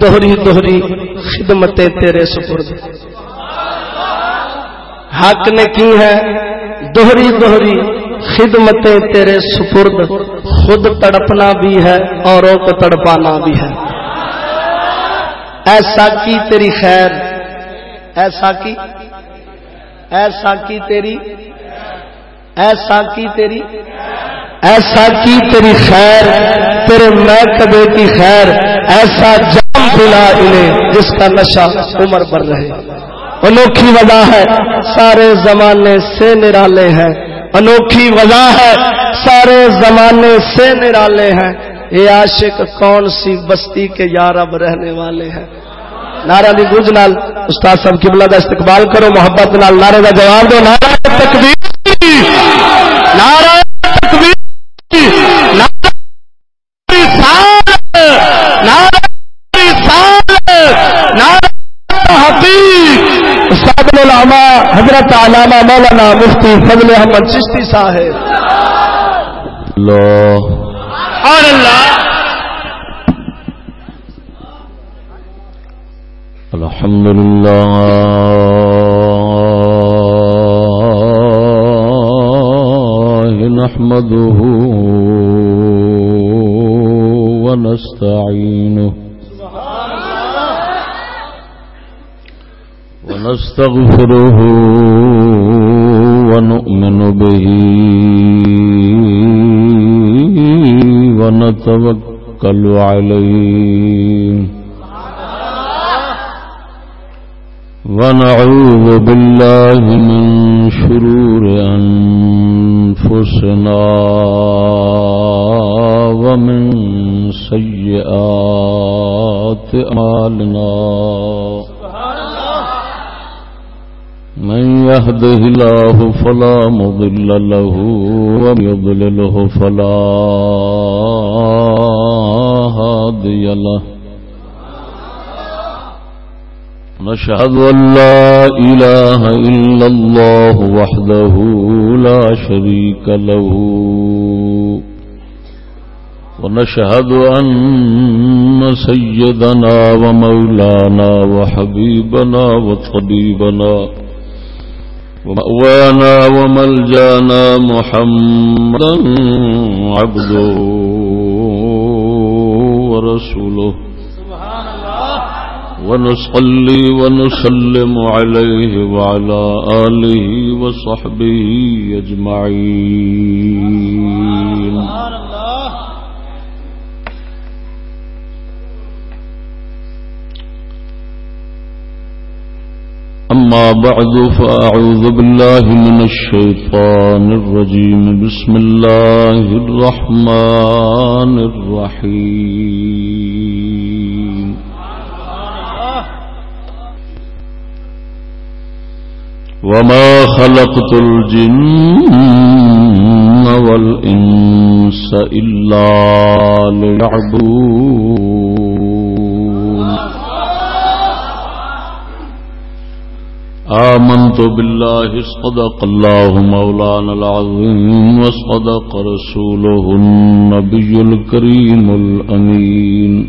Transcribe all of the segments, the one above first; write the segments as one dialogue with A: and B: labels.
A: دوہری دوہری خدمتیں تیرے سپرد۔ حق نے کی ہے؟ دوہری دوہری خدمتیں تیرے سپرد۔ خود تڑپنا بھی ہے، اوروں کو تڑپانا بھی ہے۔ ایسا کی تیری خیر؟ ایسا کی؟ ایسا کی تیری؟ ایسا کی تیری؟ ایسا کی تیری خیر؟ تیرے میں کبے کی خیر؟ ایسا جام پلا انہیں جس کا نشہ عمر بھر رہے انوکھی وجہ ہے، سارے زمانے سے نرالے ہیں۔ انوکھی وجہ ہے، سارے زمانے سے نرالے ہیں۔ یہ عاشق کون سی بستی کے یارب رہنے والے ہیں؟ نعرہ دی گونج نال استاد صاحب قبلہ دا استقبال کرو، محبت نال نعرے دا جواب دو۔ نعرہ تکبیر! نعرہ العلماء حضرت علامہ مولانا مفتی فضل احمد چشتی صاحب۔
B: اللہ
A: اور اللہ۔
B: الحمد لله نحمده ونستعينه ونستغفره ونؤمن به ونتوكل عليه. ونعوذ بالله من شرور أنفسنا ومن سيئات أمالنا من يهده الله فلا مضل له، ومن يضلله فلا هادي له. نشهد أن لا إله إلا الله وحده لا شريك له. ونشهد أن سيدنا ومولانا وحبيبنا وطبيبنا ومأوانا وملجانا محمدا عبده ورسوله. ونصلي ونسلم عليه وعلى آله وصحبه أجمعين. أما بعد فأعوذ بالله من الشيطان الرجيم. بسم الله الرحمن الرحيم. وما خلقت الجن والإنس إلا ليعبون آمنت بالله اصدق الله مولانا العظيم واصدق رسوله النبي الكريم الأمين.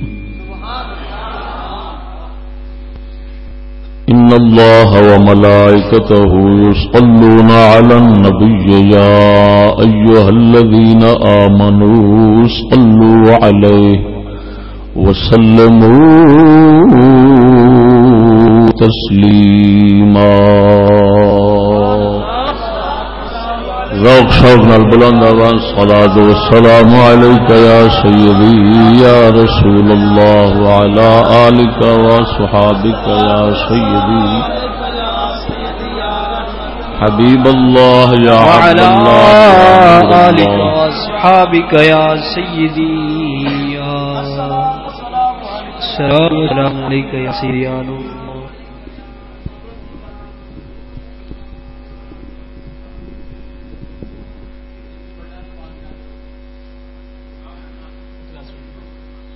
B: إن الله وملائكته يصلون على النبي يا أيها الذين آمنوا صلوا عليه وسلموا تسليما ذوق شوق نال بلند آواز صلاة والسلام عليك يا سيدي يا رسول الله وعلى آلك وصحابك يا سيدي حبيب الله يا عبد
A: وعلى
B: الله
A: آلك وأصحابك يا سيدي يا سلام عليك يا سيدي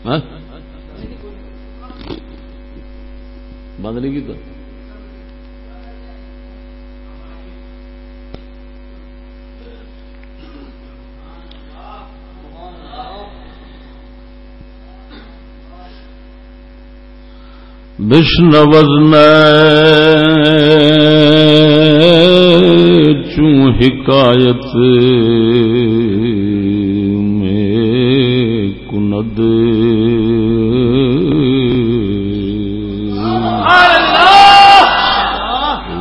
B: ہاں؟ بند نہیں کیتا؟ وزن چوں حکایت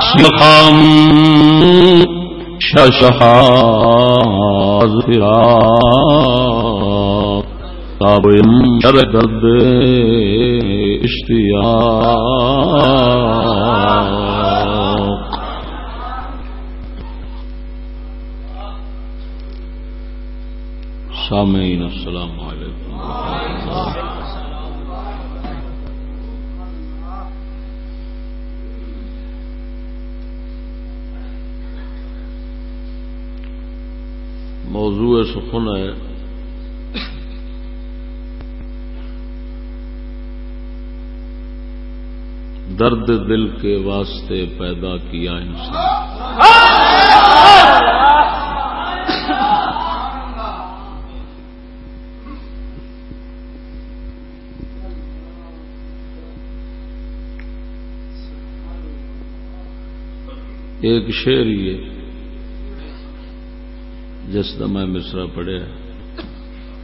B: شخام ششہا تاب درد اشتیاق۔ سامعین السلام علیکم۔ موضوع سخن ہے۔ درد دل کے واسطے پیدا کیا انسان۔ ایک شعر یہ۔ جس کا میں مصرا پڑھیا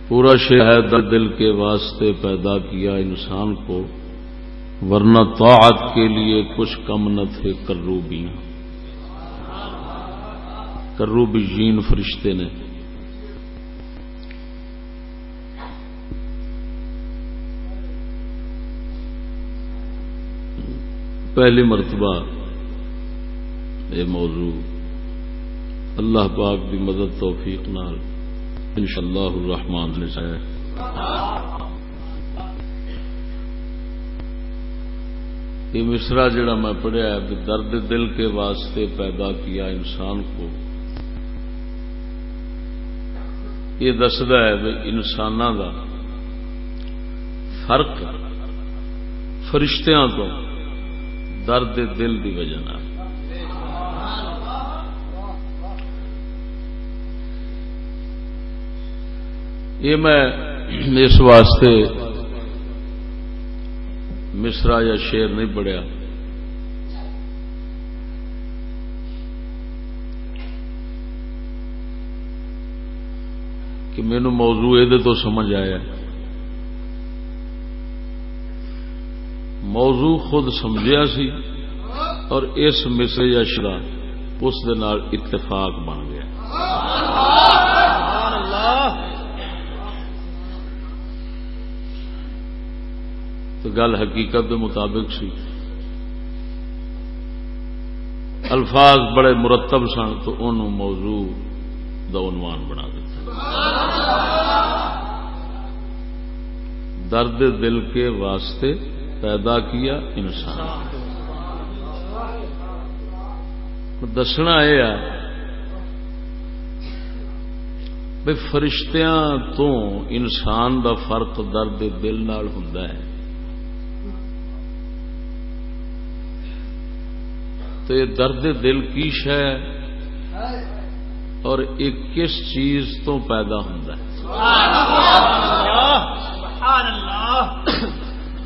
B: پورا شعر ہے دل کے واسطے پیدا کیا انسان کو، ورنہ طاعت کے لیے کچھ کم نہ تھے کروبیاں۔ کروبی جین فرشتے نے۔ پہلی مرتبہ یہ موضوع اللہ پاک کی مدد توفیق نال انشاءاللہ الرحمن نے چاہے یہ مصرا جڑا میں پڑھیا ہے درد دل کے واسطے پیدا کیا انسان کو۔ یہ دستا ہے انسان کا فرق فرشتیاں تو درد دل کی وجہ یہ میں اس واسطے مصرا یا شیر نہیں پڑھیا۔ کہ مینو موضوع یہ تو سمجھ آیا۔ موضوع خود سمجھیا سی اور اس مصر یا شرا اس اتفاق بن گیا۔ تو گل حقیقت کے مطابق سی۔ الفاظ بڑے مرتب سن تو ان موضوع دا عنوان بنا درد دل کے واسطے پیدا کیا انسان۔ دسنا یہ فرشتیاں تو انسان دا فرق درد دل نال ہوں تو یہ درد دل کی شہ اور ایک کس چیز تو پیدا ہوتا ہے؟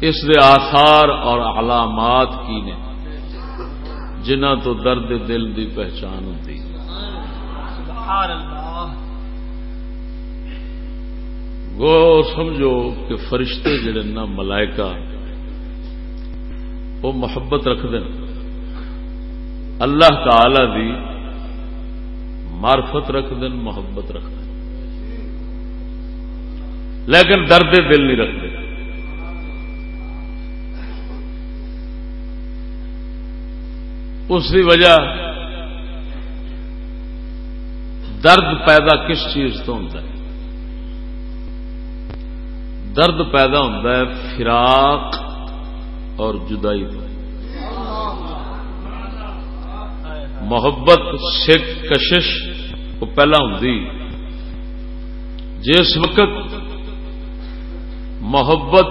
B: اس دے آثار اور علامات کی نے؟ جنہ تو درد دل دی پہچان ہوتی وہ سمجھو کہ فرشتے جڑے نا ملائکہ وہ محبت رکھ دیں اللہ تعالی دی معرفت رکھ دین محبت رکھ دین لیکن درد دل نہیں رکھتے اس کی وجہ درد پیدا کس چیز تو ہوتا ہے؟ درد پیدا ہوتا ہے فراق اور جدائی محبت سکھ کشش، وہ پہلا ہوں جس وقت محبت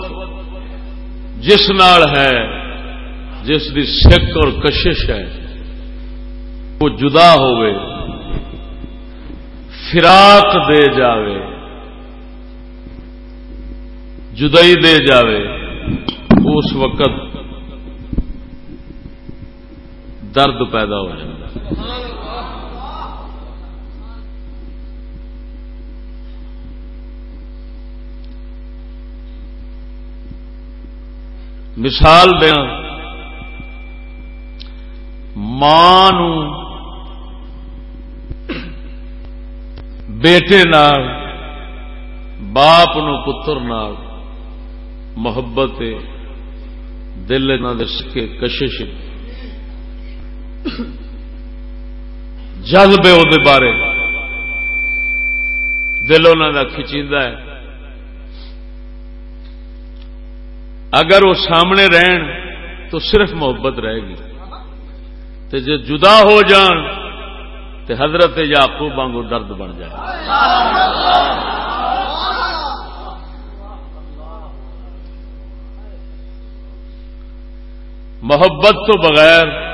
B: جس نال ہے، جس کی سکھ اور کشش ہے، وہ جدا ہوئے فراق دے جاوے، جدائی دے جاوے، اس وقت درد پیدا ہو جائے مثال دیا۔ ماں بیٹے نال باپ نو پتر نال محبت دل کے کشش۔ جذبے وہ بارے۔ دل انہوں کا کھچیدا ہے۔ اگر وہ سامنے رہن تو صرف محبت رہے گی۔ تو جی جدا ہو جان تو حضرت یعقوب وانگو درد بن جائے۔ محبت تو بغیر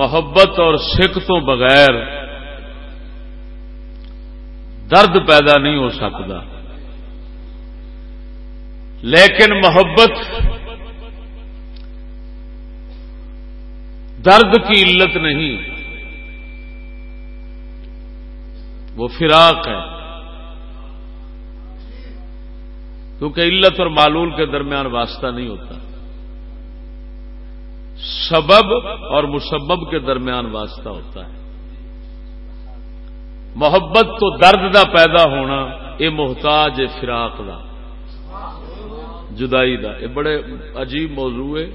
B: محبت اور سکھ تو بغیر درد پیدا نہیں ہو سکتا۔ لیکن محبت درد کی علت نہیں۔ وہ فراق ہے۔ کیونکہ علت اور معلول کے درمیان واسطہ نہیں ہوتا۔ سبب اور مسبب کے درمیان واسطہ ہوتا ہے۔ محبت تو درد دا پیدا ہونا یہ محتاج فراق دا۔ جدائی دا۔ یہ بڑے عجیب موضوع ہے۔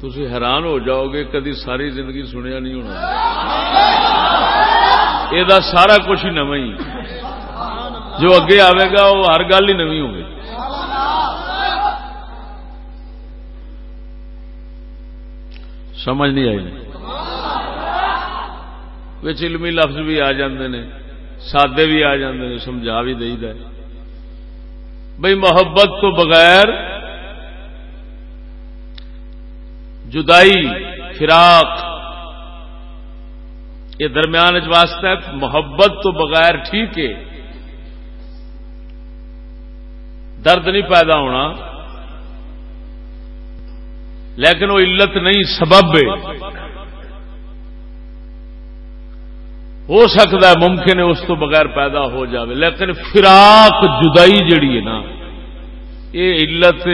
B: تھی حیران ہو جاؤ گے، کدی ساری زندگی سنیا نہیں ہونا۔ یہ سارا کچھ ہی نو ہی۔ جو اگے آئے گا، وہ ہر گل ہی نوی ہوگی سمجھ نہیں آئی۔ علمی لفظ بھی آ جاندے نے، سادے بھی آ جاندے نے، سمجھا بھی دئی بھائی محبت تو بغیر جدائی، فراق، یہ درمیان واسطہ محبت تو بغیر ٹھیک ہے۔ درد نہیں پیدا ہونا۔ لیکن وہ علت نہیں، سبب ہو سکتا ہے ممکن ہے اس تو بغیر پیدا ہو جاوے، لیکن فراق جدائی جڑی ہے نا، یہ علت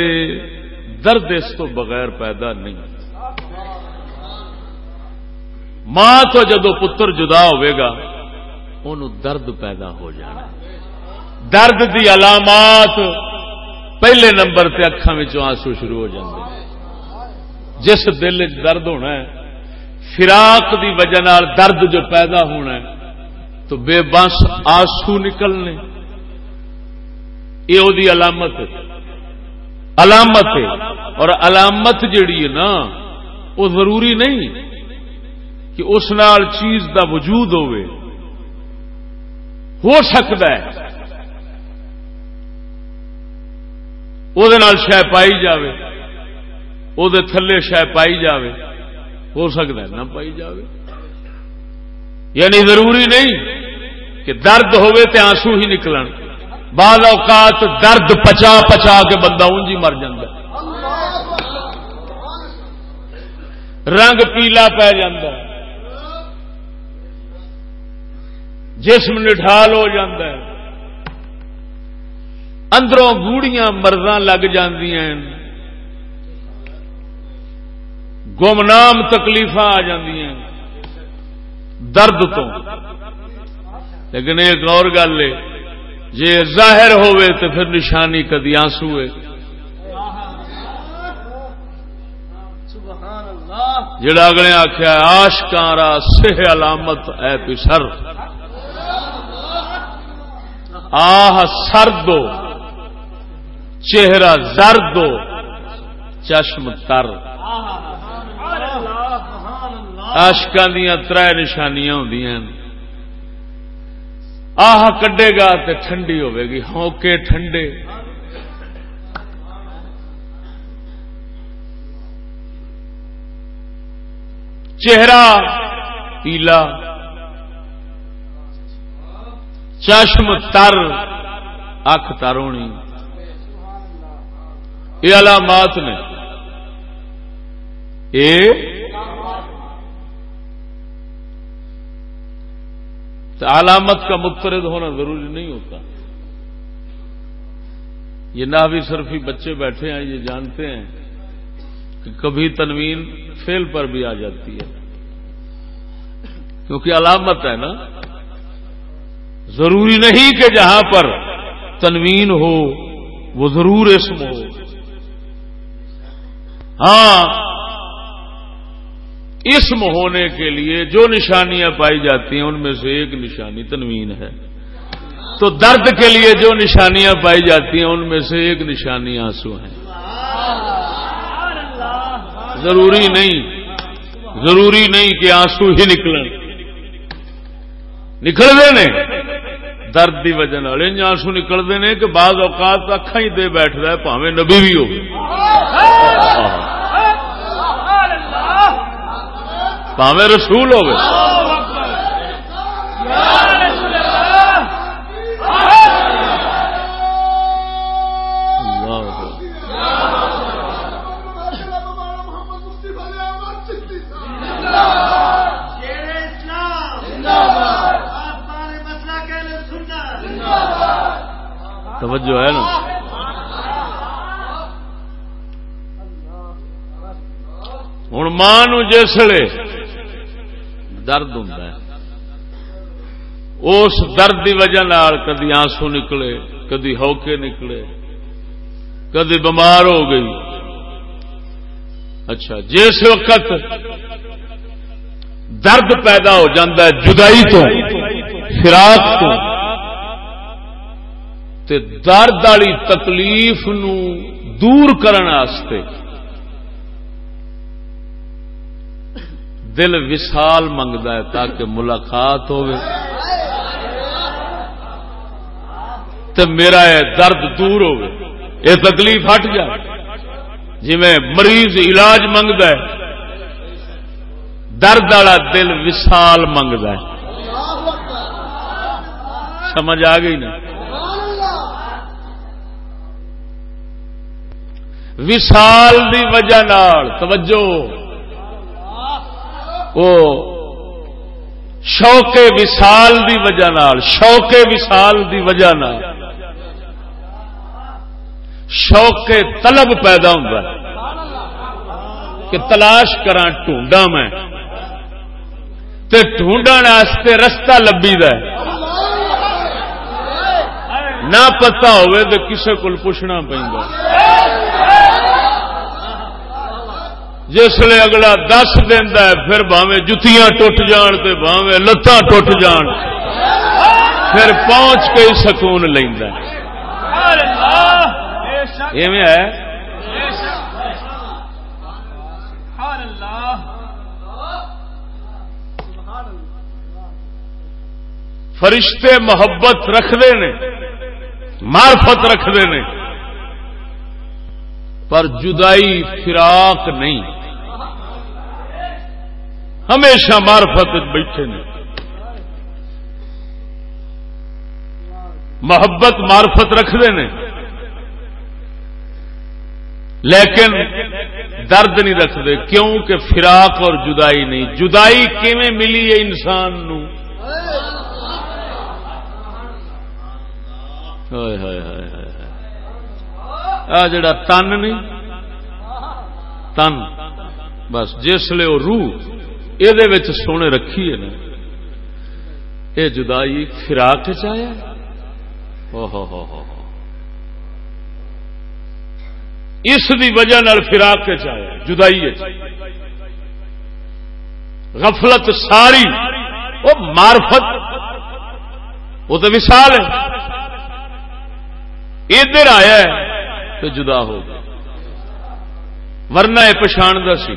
B: درد اس تو بغیر پیدا نہیں۔ ماں تو جدو پتر جدا ہوئے گا ان درد پیدا ہو جانا۔ درد دی علامات پہلے نمبر تے اکھان آنسو شروع ہو جاتے ہیں جس دل چ درد ہونا ہے، فراق دی وجہ نال درد جو پیدا ہونا ہے، تو بے بس آسو نکلنے۔ یہ وہ علامت علامت ہے۔ اور علامت جیڑی ہے نا، وہ ضروری نہیں کہ اس نال چیز دا وجود ہوئے۔ ہو سکتا ہے۔ وہ شہ پائی جاوے۔ وہ تھلے شہ پائی جاوے ہو سکتا ہے نہ پائی جاوے یعنی ضروری نہیں کہ درد ہوے تے آنسو ہی نکلن بعض اوقات درد پچا پچا کے بندہ انجی مر رنگ پیلا پی جسم نٹھال ہو اندروں گوڑیاں مرداں لگ جاندیاں گمنام تکلیف آ درد تو۔ لیکن ایک اور گل ہے جی ظاہر ہوئے تو پھر نشانی کدی آنسو ہے۔ جڑا اگلے آخیا آشکارا سہ علامت، اے پسر آہ سرد چہرہ زرد چشم تر۔ آشکان دیا تر نشانیاں ہوں آہ، کڈے گا تو ٹھنڈی ہوے ہوکے ہاں، ٹھنڈے۔ چہرہ پیلا۔ چشم تر۔ اکھ تر ہونی۔ یہ علامات نے۔ تو علامت کا مترد ہونا ضروری نہیں ہوتا۔ یہ نہ بھی صرفی بچے بیٹھے ہیں، یہ جانتے ہیں کہ کبھی تنوین فیل پر بھی آ جاتی ہے۔ کیونکہ علامت ہے نا، ضروری نہیں کہ جہاں پر تنوین ہو، وہ ضرور اسم ہو۔ ہاں اسم ہونے کے لیے جو نشانیاں پائی جاتی ہیں ان میں سے ایک نشانی تنوین ہے۔ تو درد کے لیے جو نشانیاں پائی جاتی ہیں ان میں سے ایک نشانی آنسو ہیں۔ ضروری نہیں ضروری نہیں کہ آنسو ہی نکلیں۔ نکلتے نے؟ درد کی وجہ آنسو نکلتے ہیں کہ بعض اوقات اکھا ہی دے بیٹھ رہا ہے پاوے نبی بھی ہو۔ پاوے رسول ہو توجہ ہے نا؟ ہوں ماں جسے درد ہوں اس درد کی وجہ کدی آنسو نکلے، کدی ہوکے نکلے، کدی بمار ہو گئی۔ اچھا جس وقت درد پیدا ہو جاتا ہے جدائی تو، فراق تو، تے درد والی تکلیف نو دور کرنے دل وسال منگتا ہے تاکہ ملاقات ہو میرا یہ درد دور ہو یہ تکلیف ہٹ جائے۔ جی مریض علاج منگتا ہے، درد والا دل وسال منگتا ہے۔ سمجھ آ گئی نا؟ وسال دی وجہ نال، توجہ۔ او شوق وسال دی وجہ نال، شوق وسال دی وجہ نال۔ شوق طلب پیدا ہوتا ہے۔ کہ تلاش کرا ٹونڈا میں۔ تے ڈھونڈن واسطے رستہ لبی دا نہ پتا ہوئے تو کسے کو پوچھنا پہ جسے اگلا دس دینا پھر باوے جتیاں ٹوٹ جان تے باوے لتاں ٹوٹ جان۔ پھر پہنچ کے سکون لینا ہے۔ فرشتے محبت رکھتے نے مارفت رکھتے نے، پر جدائی فراق نہیں۔ ہمیشہ مارفت بیٹھے نے محبت مارفت رکھتے ہیں لیکن درد نہیں رکھتے کیوں کہ فراق اور جدائی نہیں۔ جدائی کیویں ملی ہے انسان نو؟ آ جڑا تن نہیں، تن۔ بس جسے وہ روح یہ سونے رکھی ہے نا یہ جدائی فراق چایا اس دی وجہ فراق چایا جدائی غفلت ساری وہ مارفت وہ تو وشال ہے ادھر آیا تو جدا ہو گیا ورنہ یہ پچھاڑتا سی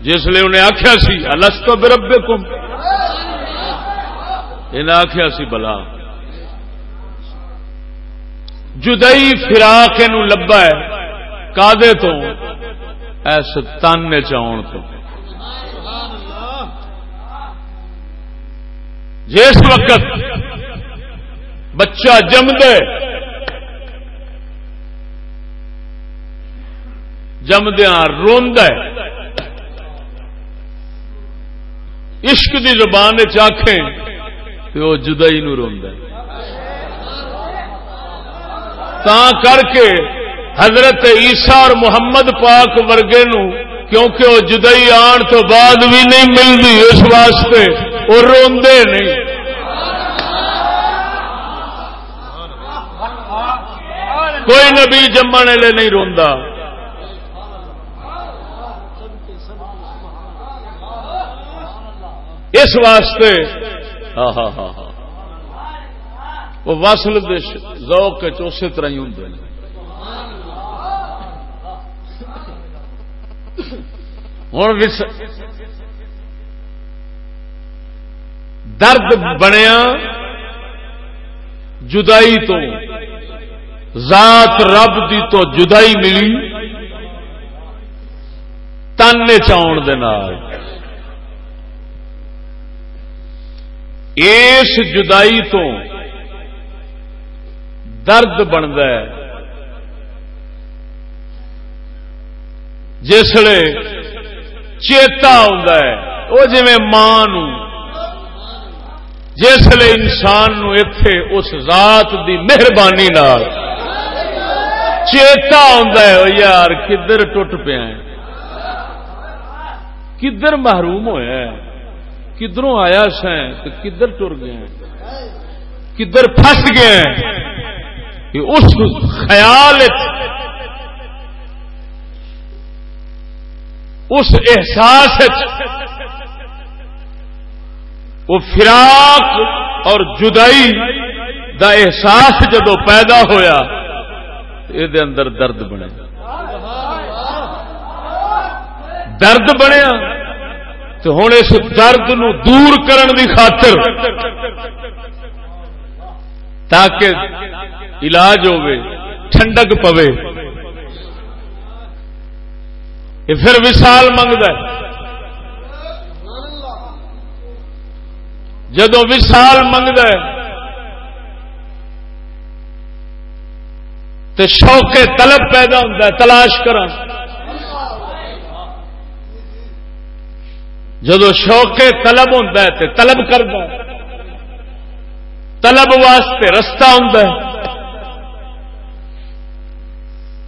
B: جسے انہیں آخیا سی الس تو بربے کم انہیں آخیا سی، بلا۔ جدئی فراق لبا ہے کادے تو، ایس تن چاؤن تو۔ جس وقت بچہ جمد جمدیا روند عشق کی زبان چاخیں تو وہ جدائی نو روند تا کر کے حضرت عیسیٰ اور محمد پاک ورگے نو، کیونکہ وہ جدئی آن تو بعد بھی نہیں ملتی اس واسطے وہ روندے نہیں۔ کوئی نبی جمنے لے نہیں روندا۔ اس واسطے ہاں ہاں ہاں ہاں وہ وصل ذوق اسی طرح ہی ہوں ہوں درد بنیا جدائی تو، ذات رب دی تو جدائی ملی تن چاؤن اس جدائی تو درد بنتا ہے۔ جسے چیتا ہے وہ جی ماں جسے انسان نو اتے اس ذات دی مہربانی چیتا ہے یار کدھر ٹوٹ پیا کدھر محروم ہوا کدھروں آیا سیں تو کدھر ٹر گیا کدھر پھس گیا اس خیال اس احساس وہ فراق اور جدائی دا احساس جدو پیدا ہویا، یہ اندر درد بنے۔ درد بنیا۔ تو ہوں اس درد نو دور کرن دی خاطر تاکہ علاج ہوے ٹھنڈک پوے۔ یہ پھر وسال منگتا جدو وسال منگتا تو شوق طلب پیدا ہوتا ہے، تلاش کر جدو شوق طلب ہوں تو طلب کرتا طلب واسطے رستہ ہوں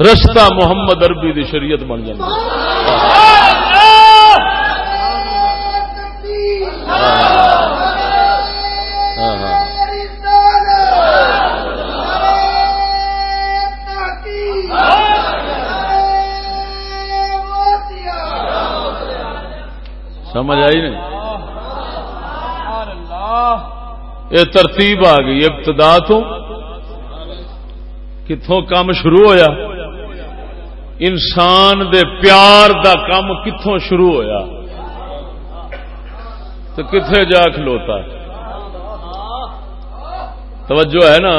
B: رستہ محمد اربی دی شریعت بن جائے سمجھ آئی نہیں؟ یہ ترتیب آ گئی ابتدا تو کتوں کام شروع ہویا؟ انسان دے پیار دا کام کتوں شروع ہویا؟ تو کتنے جا کھلوتا؟ توجہ ہے نا؟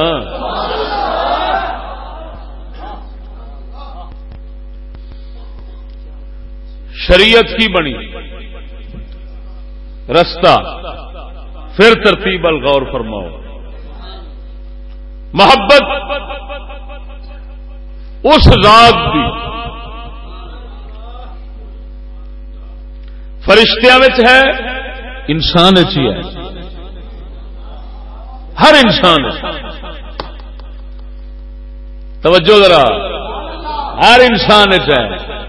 B: شریعت کی بنی۔ رستہ۔ پھر ترتیب الغور فرماؤ۔ محبت اس ذات کی فرشتیا ہے، انسان ہے۔ ہر انسان توجہ ذرا، ہر انسان ہے۔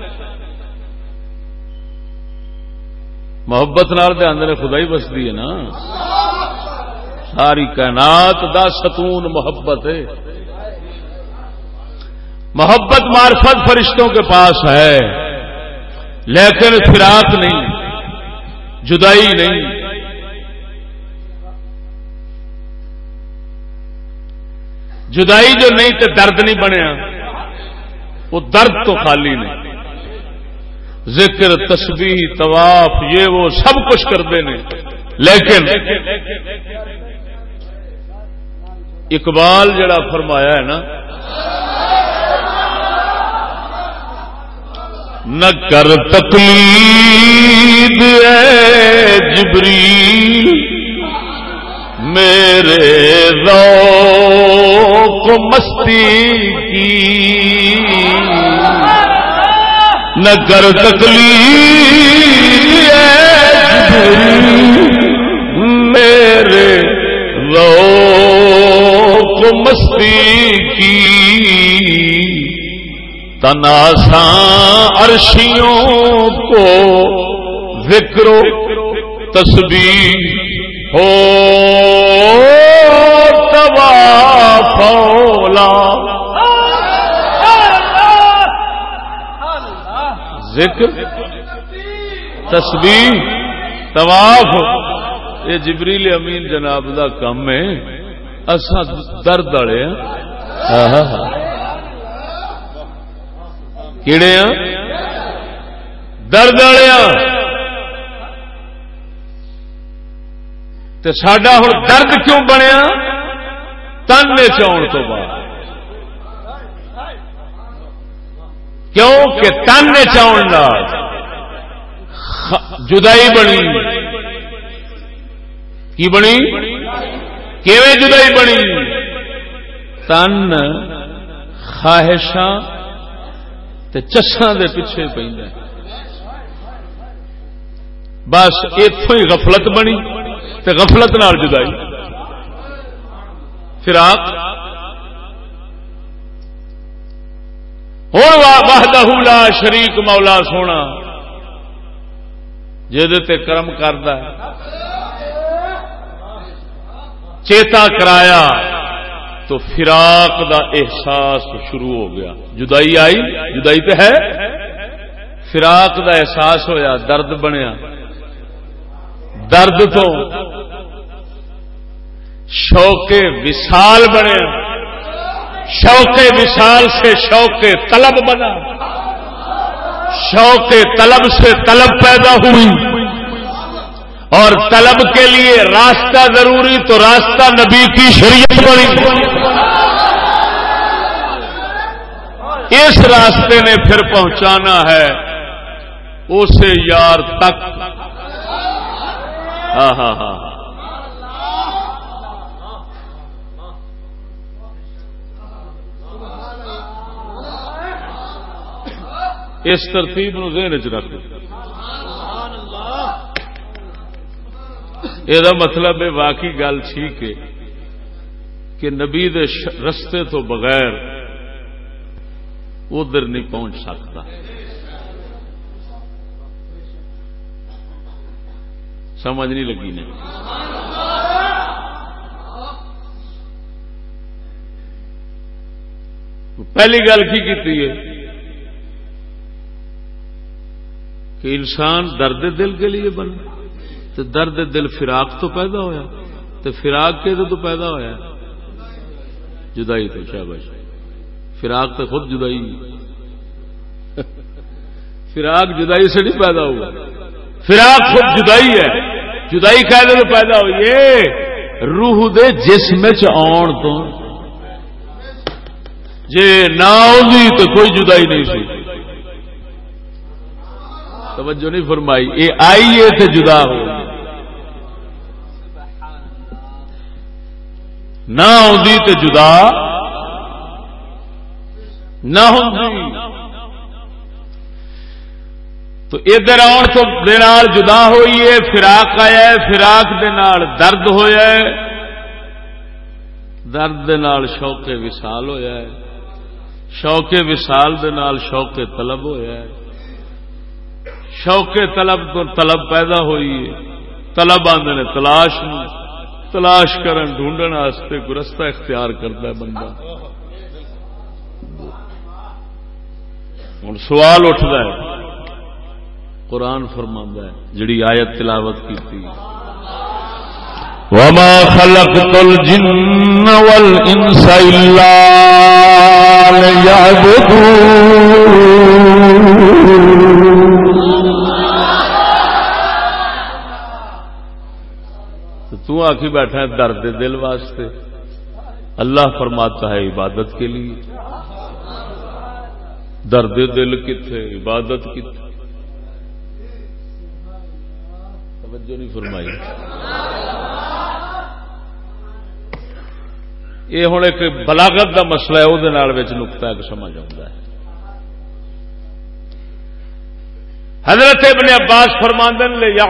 B: محبت نال اندر خدائی بستی ہے نا۔ ساری کائنات دا ستون محبت ہے۔ محبت معرفت فرشتوں کے پاس ہے۔ لیکن فراق نہیں، جدائی نہیں۔ جدائی جو نہیں تے درد نہیں بنیا، وہ درد تو خالی نہیں۔ ذکر، تسبیح، طواف، یہ وہ سب کچھ کرتے ہیں لیکن اقبال جڑا فرمایا ہے نا، نہ کر تقلید اے جبری میرے ذوق مستی کی۔ نہ کر تقلید اے جبری میرے ذوق مستی کی۔ تناساں عرشیوں کو ذکر تسبیح ہو فولا ذکر، تسبیح، طواف، یہ جبریل امین جناب دا کم ہے۔ اصا درد والے ہاں ہاں ہاں۔ درد والے سڈا ہوں درد کیوں بنیا؟ تن چاؤن تو بعد۔ کیوں کہ تن چاؤن جدائی بنی۔ کی بنی؟ کیویں جدائی بنی؟ تن، خواہشاں چسان دے پیچھے پہ بس اتوں ہی غفلت بنی تے غفلت نال جدائی۔ فراق ہوں واہدہ لا شریک مولا سونا۔ تے کرم کرد چیتا کرایا تو فراق دا احساس شروع ہو گیا۔ جدائی آئی، جدائی تو ہے۔ فراق دا احساس ہویا، درد بنیا۔ درد تو شوق وسال بنے شوق وسال سے شوق طلب بنا۔ شوق طلب سے طلب پیدا ہوئی۔ اور طلب کے لیے راستہ ضروری تو راستہ نبی کی شریعت بڑی اس راستے نے پھر پہنچانا ہے اسے یار تک۔ ہاں ہاں ہاں۔, ہاں۔ اس ترتیب نو ذہن چ رکھ یہ مطلب ہے واقعی گل ٹھیک ہے کہ نبی دے رستے تو بغیر ادھر نہیں پہنچ سکتا۔ سمجھ نہیں لگی نہیں پہلی گل کی ہے؟ کہ انسان درد دل کے لیے بنا تو درد دل فراق تو پیدا ہویا۔ تو فراق کے تو پیدا ہویا۔ جدائی تو شابش فراق تو خود جدائی۔ فراق جدائی سے نہیں پیدا ہوا۔ فراق خود جدائی ہے۔ جدائی قید پیدا ہوئی ہے۔ روح دے جسم آن تو۔ جی نہ تو کوئی جدائی نہیں سی۔ توجہ نہیں فرمائی یہ آئی ہے تو جدا ہو۔ نہ آدھی تو جدا، نہ ہوں تو ادھر آن تو جدا ہوئی ہے، فراق آیا ہے، فراق دے درد ہویا ہے۔ درد دے شوق وسال ہویا ہے۔ شوق وسال دے شوق طلب ہویا ہے۔ شوق طلب تو طلب پیدا ہوئی ہے۔ طلب آدھے نے تلاش نہیں تلاش کرن، ڈھونڈن واسطے گرستہ اختیار کرتا ہے بندہ۔ ہوں سوال اٹھتا ہے۔ قرآن فرما ہے، جڑی آیت تلاوت کی وما خلقت الجن والإنس إلا تو آخی بیٹھا ہے درد دل واسطے۔ اللہ فرماتا ہے عبادت کے لیے۔ درد دل کتنے عبادت کتنے توجہ نہیں فرمائی۔ یہ ہوں ایک بلاگت کا مسئلہ ہے وہ نکتا ایک سمجھ آتا ہے۔ حضرت ابن عباس فرماندن لے یا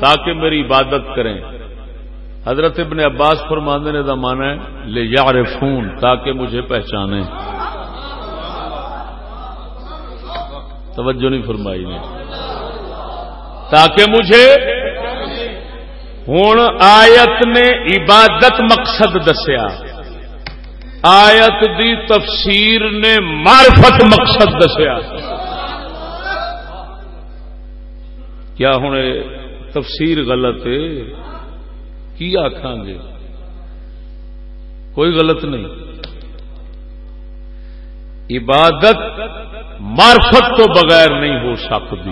B: تاکہ میری عبادت کریں۔ حضرت ابن عباس فرماندن کا مانا ہے لے یا تاکہ مجھے پہچانے۔ توجہ نہیں فرمائی نے۔ تاکہ مجھے ہوں آیت نے عبادت مقصد دسیا۔ آیت دی تفسیر نے معرفت مقصد دسیا۔ کیا ہوں تفسیر غلط ہے؟ کی آخان گے؟ کوئی غلط نہیں۔ عبادت معرفت تو بغیر نہیں ہو سکتی۔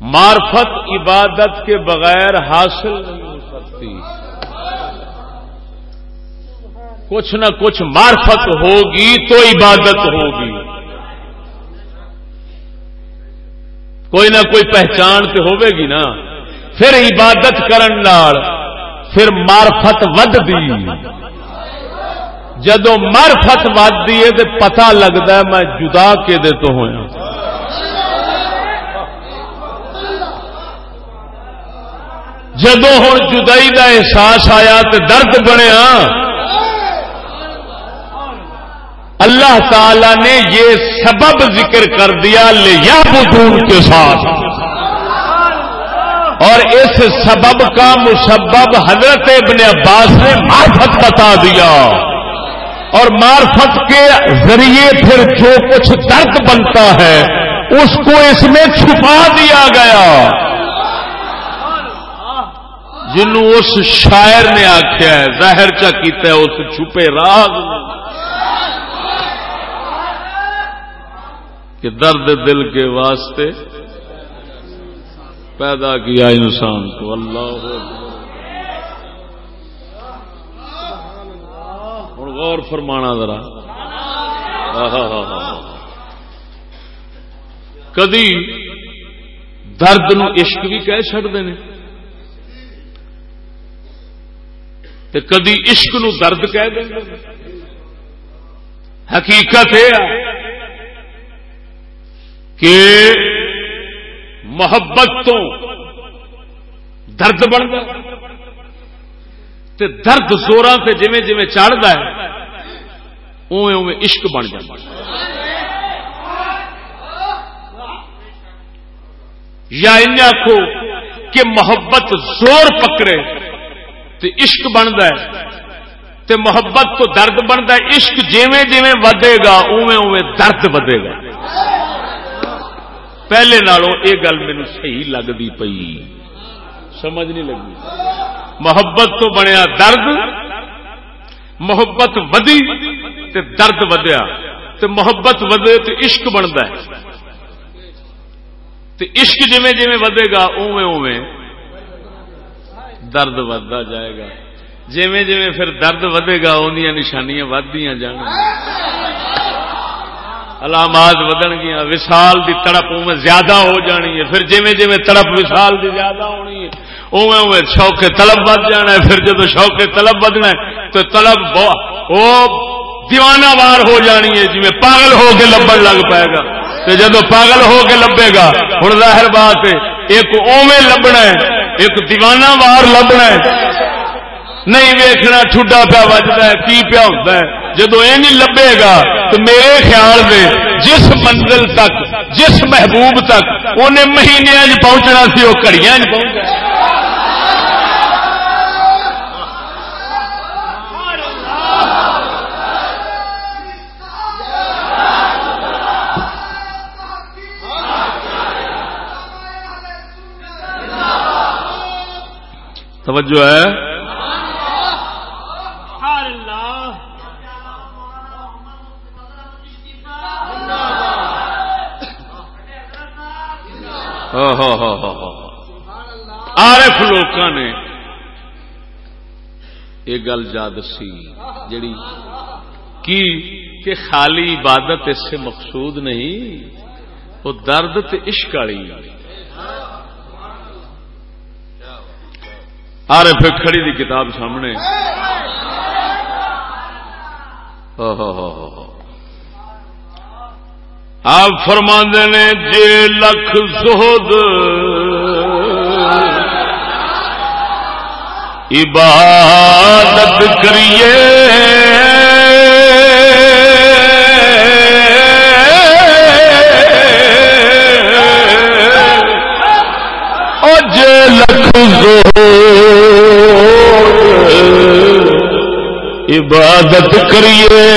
B: معرفت عبادت کے بغیر حاصل نہیں ہو سکتی۔ کچھ نہ کچھ معرفت ہوگی تو عبادت ہوگی۔ کوئی نہ کوئی پہچان تو ہوے گی نا۔ پھر عبادت کرن پھر مارفت ود دی جدو مارفت ود ہے تو پتا لگتا ہے میں جدا کے دے تو ہوا ہاں۔ جدو ہوں جدائی کا احساس آیا تو درد بنیا ہاں، اللہ تعالی نے یہ سبب ذکر کر دیا لے یا بدون کے ساتھ۔ اور اس سبب کا مسبب حضرت ابن عباس نے مارفت بتا دیا۔ اور مارفت کے ذریعے پھر جو کچھ درد بنتا ہے، اس کو اس میں چھپا دیا گیا۔ جنوں اس شاعر نے آخیا ہے، ظاہر چا کیتا ہے، اس چھپے راز۔ کہ درد دل کے واسطے پیدا کیا انسان کو، اللہ ہوں غور فرمانا ذرا۔ کدی درد نو عشق بھی کہہ چڑتے ہیں تے کدی عشق نو درد کہہ دیں حقیقت یہ کہ محبت تو درد بنتا تے درد زورا سے جی جی چڑھتا ہے اوے اوے عشق بن جائے یا ان آخو کہ محبت زور پکڑے تو عشق بنتا ہے۔ تے محبت تو درد بنتا ہے، عشق جیویں جیویں ودے گا اوے اوے درد ودے گا۔ پہلے نالوں یہ گل مینو صحیح لگتی پئی۔ سمجھ نہیں لگی۔ محبت تو بنیا درد، محبت ودی تے درد ودیا۔ تے محبت ودے تو عشق بنتا ہے۔ تے عشق جیویں جیویں ودے گا اوے اوے درد ودتا جائے گا۔ جیویں جیویں پھر درد ودے گا اندیاں نشانیاں ودیاں جان علامات ودن گیا وسال دی تڑپ میں زیادہ ہو جانی ہے۔ پھر جیویں جیویں تڑپ وسال دی زیادہ ہونی ہے اوے اوے شوق طلب ود جانا ہے۔ پھر جب شوق طلب ودنا ہے، تو طلب وہ دیوانہ وار ہو جانی ہے جی پاگل ہو کے لبن لگ پائے گا۔ تو جدو پاگل ہو کے لبے گا ہوں ظاہر بات ہے، ایک اوے لبنا ہے، ایک دیوانہ وار لبنا نہیں ویخنا ٹھڈا پیا وجد ہے کی پیا ہوتا ہے۔ جدو یہ نہیں لبے گا تو میرے خیال میں جس منزل تک، جس محبوب تک انہیں مہینے پہنچنا سی، وہ کڑیاں پہنچنا توجہ ہے۔ آرف لوگ نے یہ گل یاد سی جڑی کی، کہ خالی عبادت اس سے مقصود نہیں، وہ درد تے عشق والی۔ آر پھر کھڑی دی کتاب سامنے۔ ہاں، ہاں، ہاں، آپ فرما نے جے لکھ زہد عبادت کریے۔ لکھ عبادت کریے۔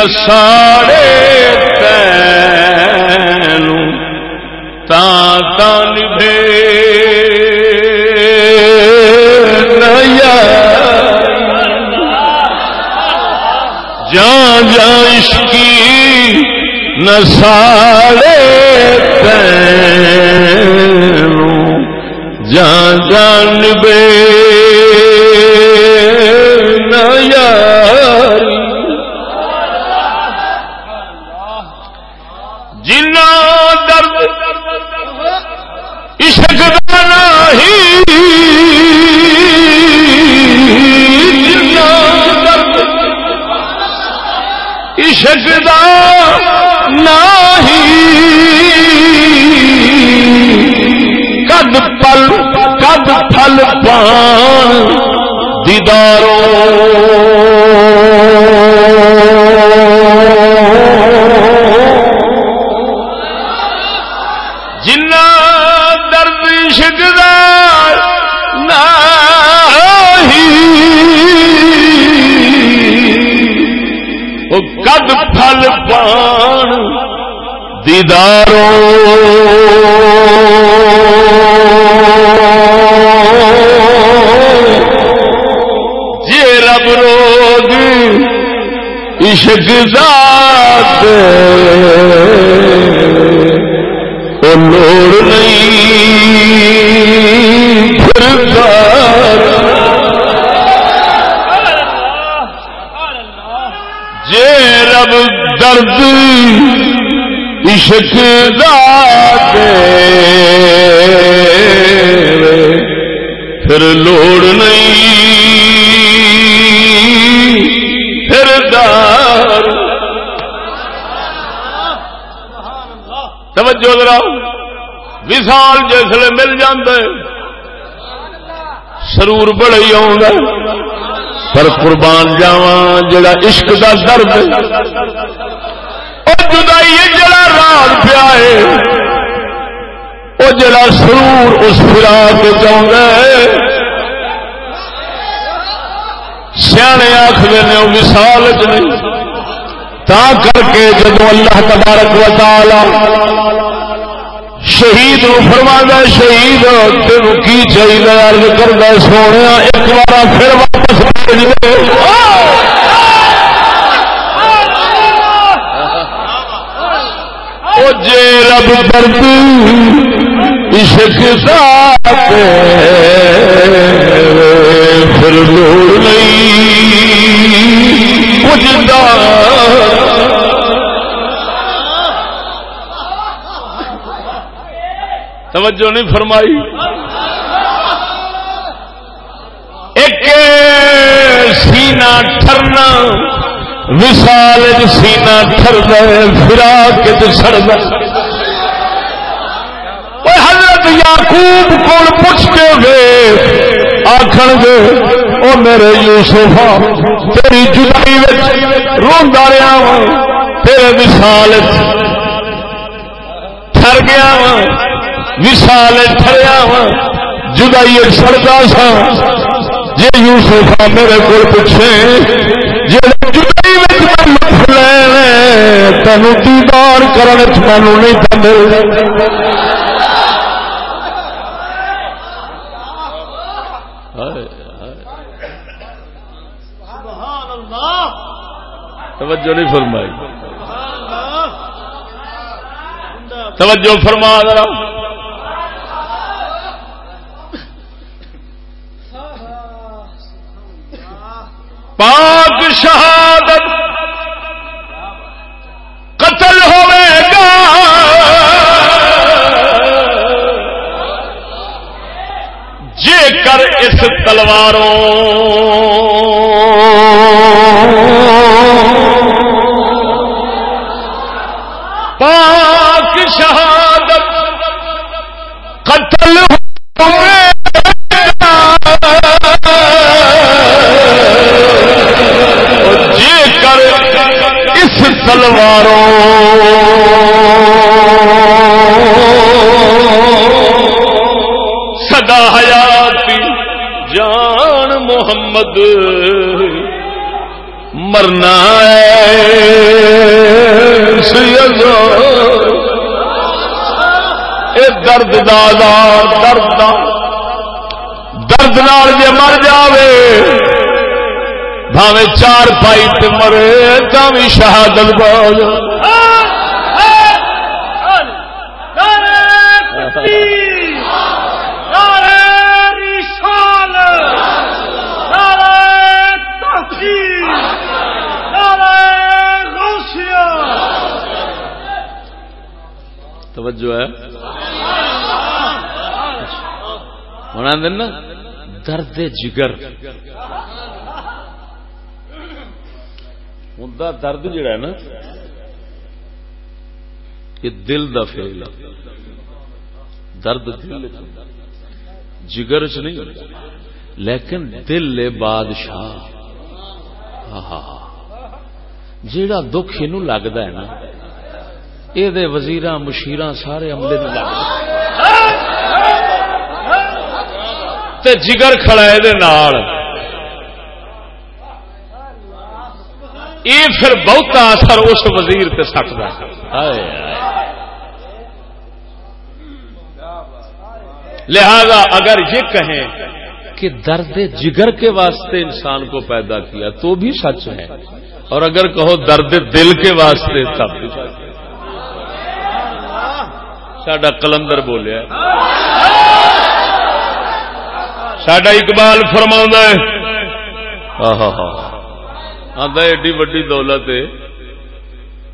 B: نہ ساڑے تین تا نبھے۔ جا جا عشقی نہ ساڑے تین جان سکتا نہیں۔ کد پل کد پھل پان دیدارو جنا درد شجدار نہیں۔ کد پھل پان دیداروں عشق ذات او لوڑ نہیں پھرتا جے رب درد عشق ذات پھر لوڑ نہیں، پھر دار۔ توجہ ذرا وسال جسے مل جاندے، سرور بڑے ہی آؤں پر قربان جاوا جڑا عشق دا درد اور جدائی جڑا راز پیا ہے۔ وہ جڑا سرور اس فرا کے چاہتا ہے۔ سیانے آخر نے وسال چ نہیں۔ تا کر کے جب اللہ تبارک و تعالی شہید فرما شہید تین کی چاہیے ارد کر سونے ایک بار پھر واپس جے رب درد عشق ساتھ پھر لوڑ نہیں توجہ نہیں فرمائی۔ ایک سینا ٹرنا وسال سینا ٹر گئے فرا کے سڑ گئے حضرت یعقوب کول پوچھ کے گئے آخر گے، او میرے یوسفا تیری جدائی روندا رہا وا تیرے وسال ٹر گیا وا وسال ٹریا وا جدائی سڑتا سا جی یوسفا میرے کو پوچھے تین دیدار کرنے مینو نہیں توجہ نہیں فرمائی۔ توجہ فرما ذرا۔ پاک شہادت قتل ہوئے گا۔ جے کر اس تلواروں پاک شہادت قتل ہوئے تلواروں سدا حیاتی جان محمد مرنا درد دادا درد درد نال جی مر جاوے۔ بھاوے چار پائی تے مرے تھی شہادت بول توجہ ہے ہونا دن درد جگر ہوں درد جڑا ہے نا، یہ دل کا فیل درد دل جگر چ نہیں لیکن دل بادشاہ۔ جیڑا دکھ یہ لگتا ہے نا یہ وزیر مشیر سارے عملے میں لگ جگر کھڑا ہے یہ پھر بہتا اثر اس وزیر تے سکتا لہذا اگر یہ کہیں کہ درد جگر کے واسطے انسان کو پیدا کیا تو بھی سچ ہے۔ اور اگر کہو درد دل کے واسطے تب بھی سڈا کلندر بولیا سڈا اقبال فرما ہے۔ ہاں ہاں ہاں آدھا ایڈی وڈی دولت ہے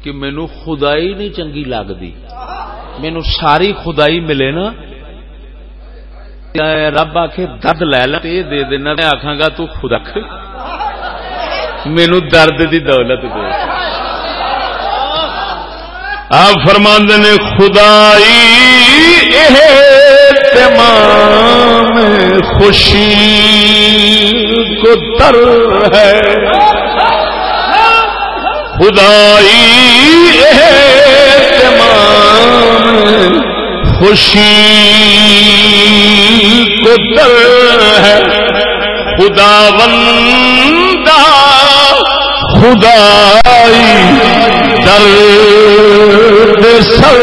B: کہ مینو خدائی نہیں چنگی لگتی مینو ساری خدائی ملے نا۔ رب آخ درد لے لا دے دینا۔ آخا گا تو مینو درد دی دولت دے۔ آپ فرماند نے خدائی تمام خوشی کو تر ہے۔ خدائی تمام خوشی کو در ہے۔ خدا بندہ خدائی درد سر۔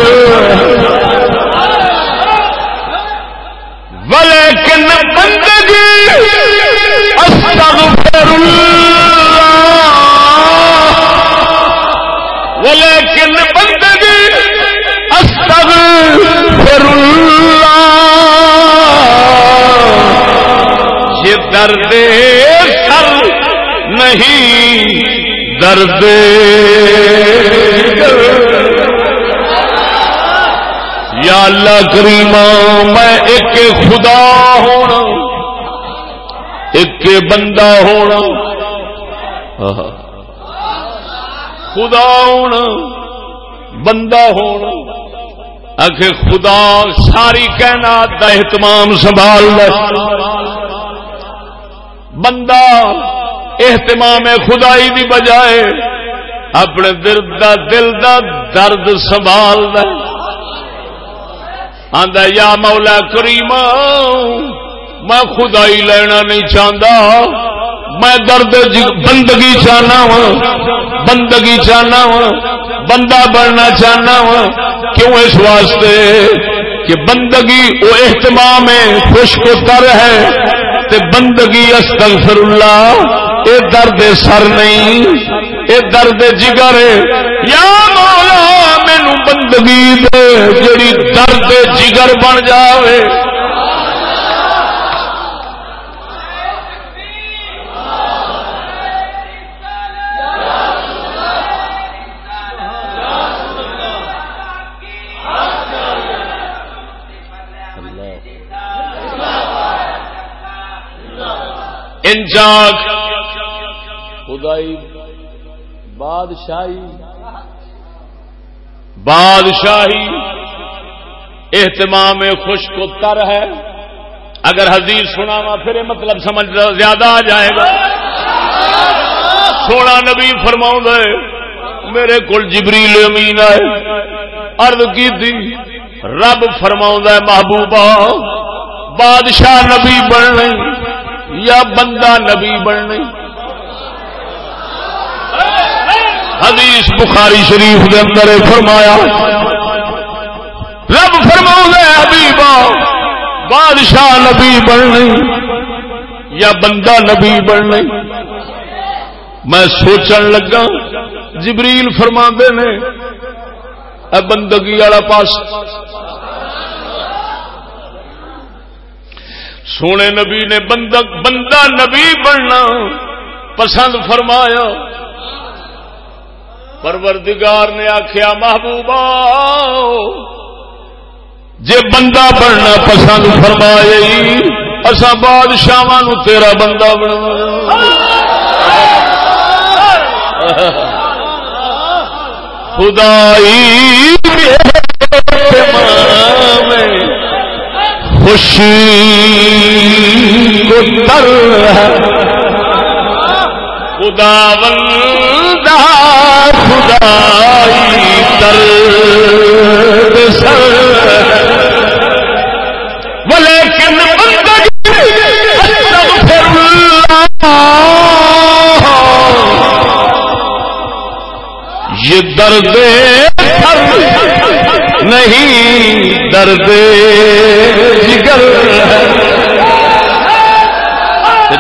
B: ولیکن لیکن بندگی استغفر اللہ۔ یہ درد سر نہیں، درد۔ یا اللہ کریمہ، میں ایک خدا ہونا ایک بندہ ہونا خدا ہونا بندہ ہونا آخ خدا ساری کائنات کا اہتمام سنبھال بندہ اہتمام خدائی دی بجائے اپنے دل دا دل دا درد سنبھال آندا یا مولا کریم میں خدائی لینا نہیں چاہتا میں درد جی بندگی چاہنا وا بندگی چاہنا وا بندہ بننا چاہنا وا کیوں اس واسطے کہ بندگی وہ اہتمام ہے، خوش کو تر ہے، تے بندگی استغفر اللہ، اے درد سر نہیں، اے درد جگر یا مولا مینو بندگی دے جڑی درد جگر بن جاوے انجاگ خدائی بادشاہی۔ بادشاہی اہتمام خوش کو تر ہے۔ اگر حدیث سنا وا پھر مطلب سمجھ زیادہ آ جائے گا۔ سونا نبی فرما میرے کو جبریل امین ہے ارد کی تھی رب فرما محبوبہ بادشاہ نبی بن یا بندہ نبی بننے حدیث بخاری شریف کے اندر فرمایا، رب فرما حبیبا، بادشاہ نبی بننے یا بندہ نبی بننے میں سوچن لگا، جبریل فرما نے بندگی والا پاس سونے نبی نے بندہ بندہ نبی بننا پسند فرمایا۔ پروردگار نے آخیا محبوبہ جے بندہ بننا پسند فرمایا اصا بادشاہ تیرا بندہ بنا خدائی خوشی کو تر ہے۔ خدا بندہ خدائی تر سر۔ بولے کن یہ درد نہیں درد جگر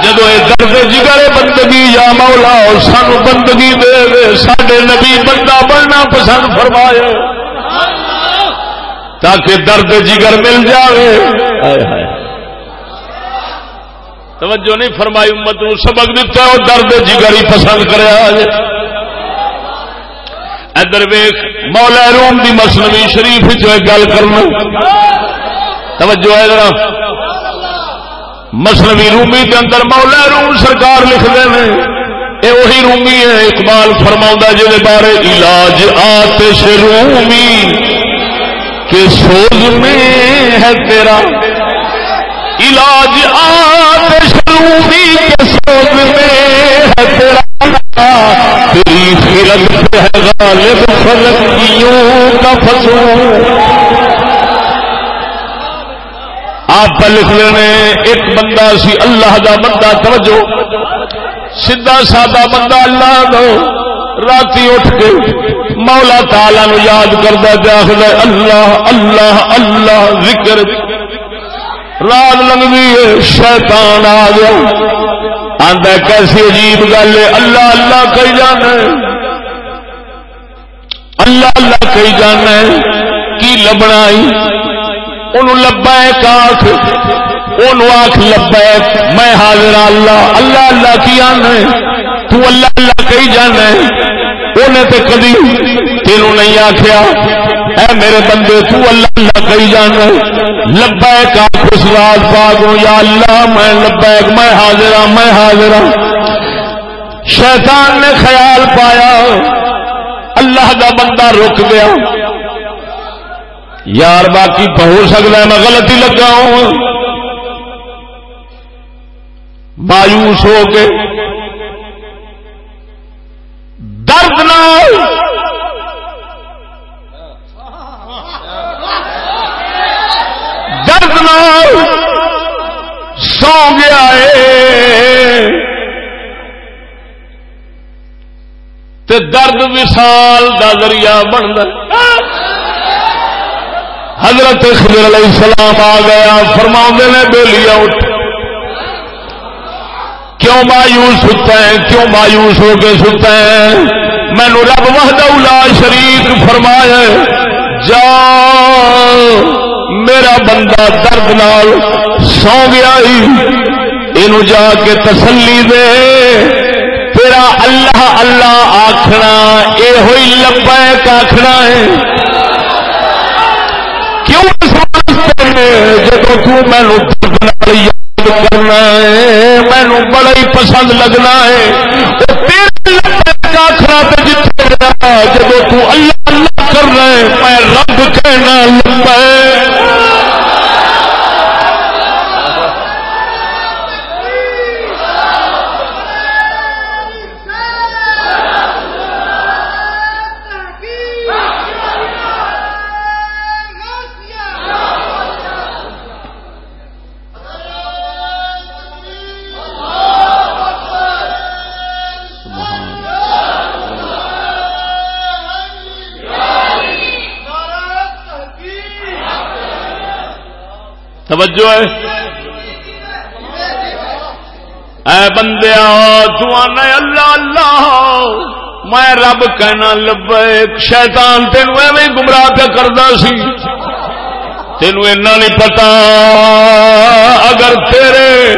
B: جب یہ درد جگر بندگی یا مولا سان بندگی دے دے سڈے نبی بندہ بننا پسند فرمائے۔ تاکہ درد جگر مل جائے توجہ نہیں فرمائی، امت نو سبق دیتا ہے درد جگر ہی پسند کرے ادھر ویخ مولا روم دی مسلمی شریف جو گل کرنا توجہ ہے ذرا۔ مسلمی رومی کے اندر مولا روم سرکار لکھتے ہیں اے وہی رومی ہے، اقبال فرما جی بارے علاج آتش رومی۔ کے سوز میں ہے تیرا۔ علاج آتش رومی کے سوز میں ہے تیرا۔ تیری خیرت ہے غالب فلکیوں کا فسو آپ لکھ لینے، ایک بندہ سی اللہ دا بندہ، توجہ۔ سیدھا سادہ بندہ اللہ دو راتی اٹھ کے مولا تالا نو یاد کردہ آخر اللہ اللہ اللہ، ذکر۔ رات لگتی ہے، شیطان آ گیا۔ آندا کیسی عجیب گل ہے، اللہ اللہ کہی جانا اللہ اللہ کہی جانا کی لبنا ان لبا کاخ ان آخ لبا میں حاضر اللہ اللہ اللہ کی آنا تو اللہ اللہ کہی جانا انہیں تو کدی تینوں نہیں آخیا اے میرے بندے، تو اللہ اللہ کہی جانا لبیک آپ اس رات پاگو یا اللہ، میں لبیک، میں حاضر ہاں، میں حاضر ہاں۔ شیطان نے خیال پایا۔ اللہ دا بندہ رک گیا۔ یار، باقی ہو سکتا ہے، میں غلطی لگا ہوں۔ مایوس ہو کے درد وسال دا ذریعہ بن حضرت خضر علیہ السلام آ گیا فرما نے بے لیا اٹھ۔ کیوں مایوس ہوتا ہے کیوں مایوس ہو کے ستا ہے مینو رب وحدہ شریک فرمایا جا میرا بندہ درد نال سو گیا یہ جا کے تسلی دے۔ تیرا اللہ اللہ آخنا یہ ہوئی لبیک آخنا ہے۔ کیوں جب تینو درد نال یاد کرنا ہے مینو بڑا ہی پسند لگنا ہے۔ آخر جتنے جب تو اللہ اللہ کر رہے میں رب کہنا لمبا توجہ ہے۔ اے بندیا آنا اللہ اللہ۔ میں رب کہنا لبے شیطان تینو ایویں گمراہ پہ کرتا سی۔ تین ایسا نہیں پتا۔ اگر تیرے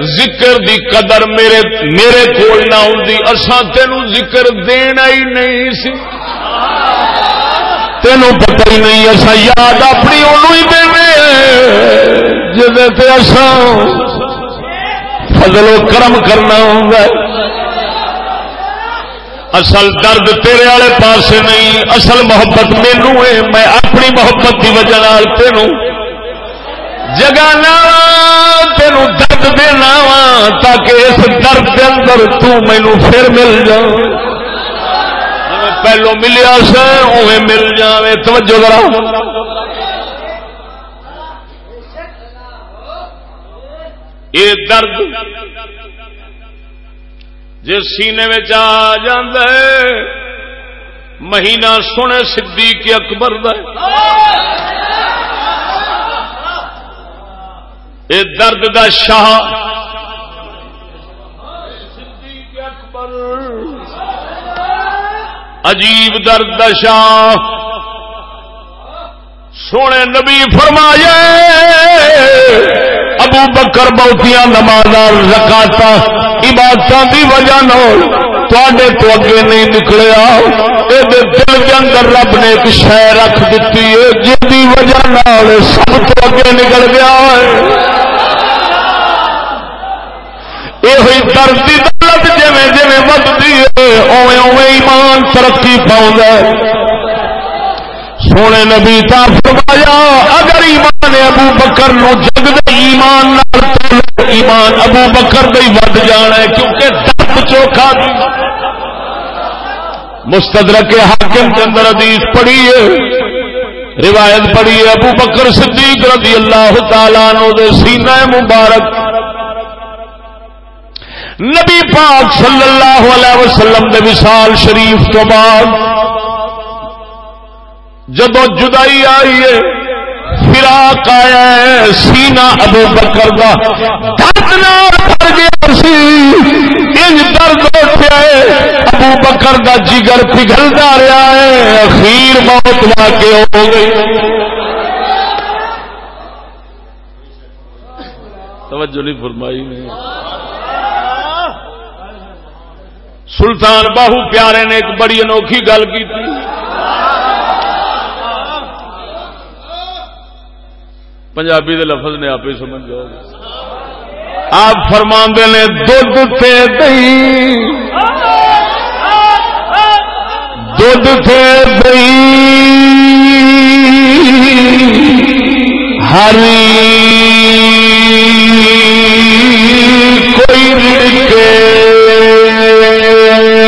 B: ذکر دی قدر میرے میرے کول نہ ہوں اصا تینوں ذکر دینا ہی نہیں سی۔ تینوں پتہ ہی نہیں اصا یاد اپنی انہوں ہی دے جی فضل و کرم کرنا ہوں اصل درد تیرے والے پاس نہیں، اصل محبت مینو ہے، میں اپنی محبت کی وجہ تینوں جگانا تینوں درد دینا وا تاکہ اس درد کے اندر تینوں پھر مل جاؤ پہلو ملیا سر مل جائے توجہ کرا یہ درد جس سینے میں آ جائے مہینہ سونے سدھی کے اکبر یہ درد دا شاہ۔ اکبر عجیب درد دشا سونے نبی فرمایا ابو بکر بہتیاں نماز رکاتا عبادت کی وجہ تے تو اگے نہیں نکلیا۔ یہ دل کے اندر رب نے ایک شہ رکھ دیتی ہے جن کی وجہ سب تو اگے نکل گیا ہے۔ یہ درد دولت جی جی بدتی ہے اوے اوے ایمان ترقی پاؤں سونے نبی تا فرمایا، اگر ایمان ابو بکر نو جگ دے ایمان نال ایمان ابو بکر دے ود جانا ہے، کیونکہ درد چوکھا دی۔ مستدرک حاکم کے اندر حدیث پڑھی ہے، روایت پڑھی ہے، ابو بکر صدیق رضی اللہ تعالیٰ نو دے سینہ مبارک۔ نبی پاک صلی اللہ علیہ وسلم دے وصال شریف تو بعد جب جدائی آئی ہے، فراق آیا ہے سینا ابو بکر دا درد بھر گیا سی۔ ان درد اٹھا ہے، ابو بکر دا جگر پگھلتا رہا ہے، اخیر موت لا کے ہو گئی۔ توجہ نہیں فرمائی نہیں سلطان باہو پیارے نے ایک بڑی انوکھی گل کی تھی۔ پنجابی دے لفظ نے آپ ہی سمجھ جاؤ۔ گے آپ فرما نے دھد تے دہی۔ دودھ تھے بئی ہری کوئی رڑکے پر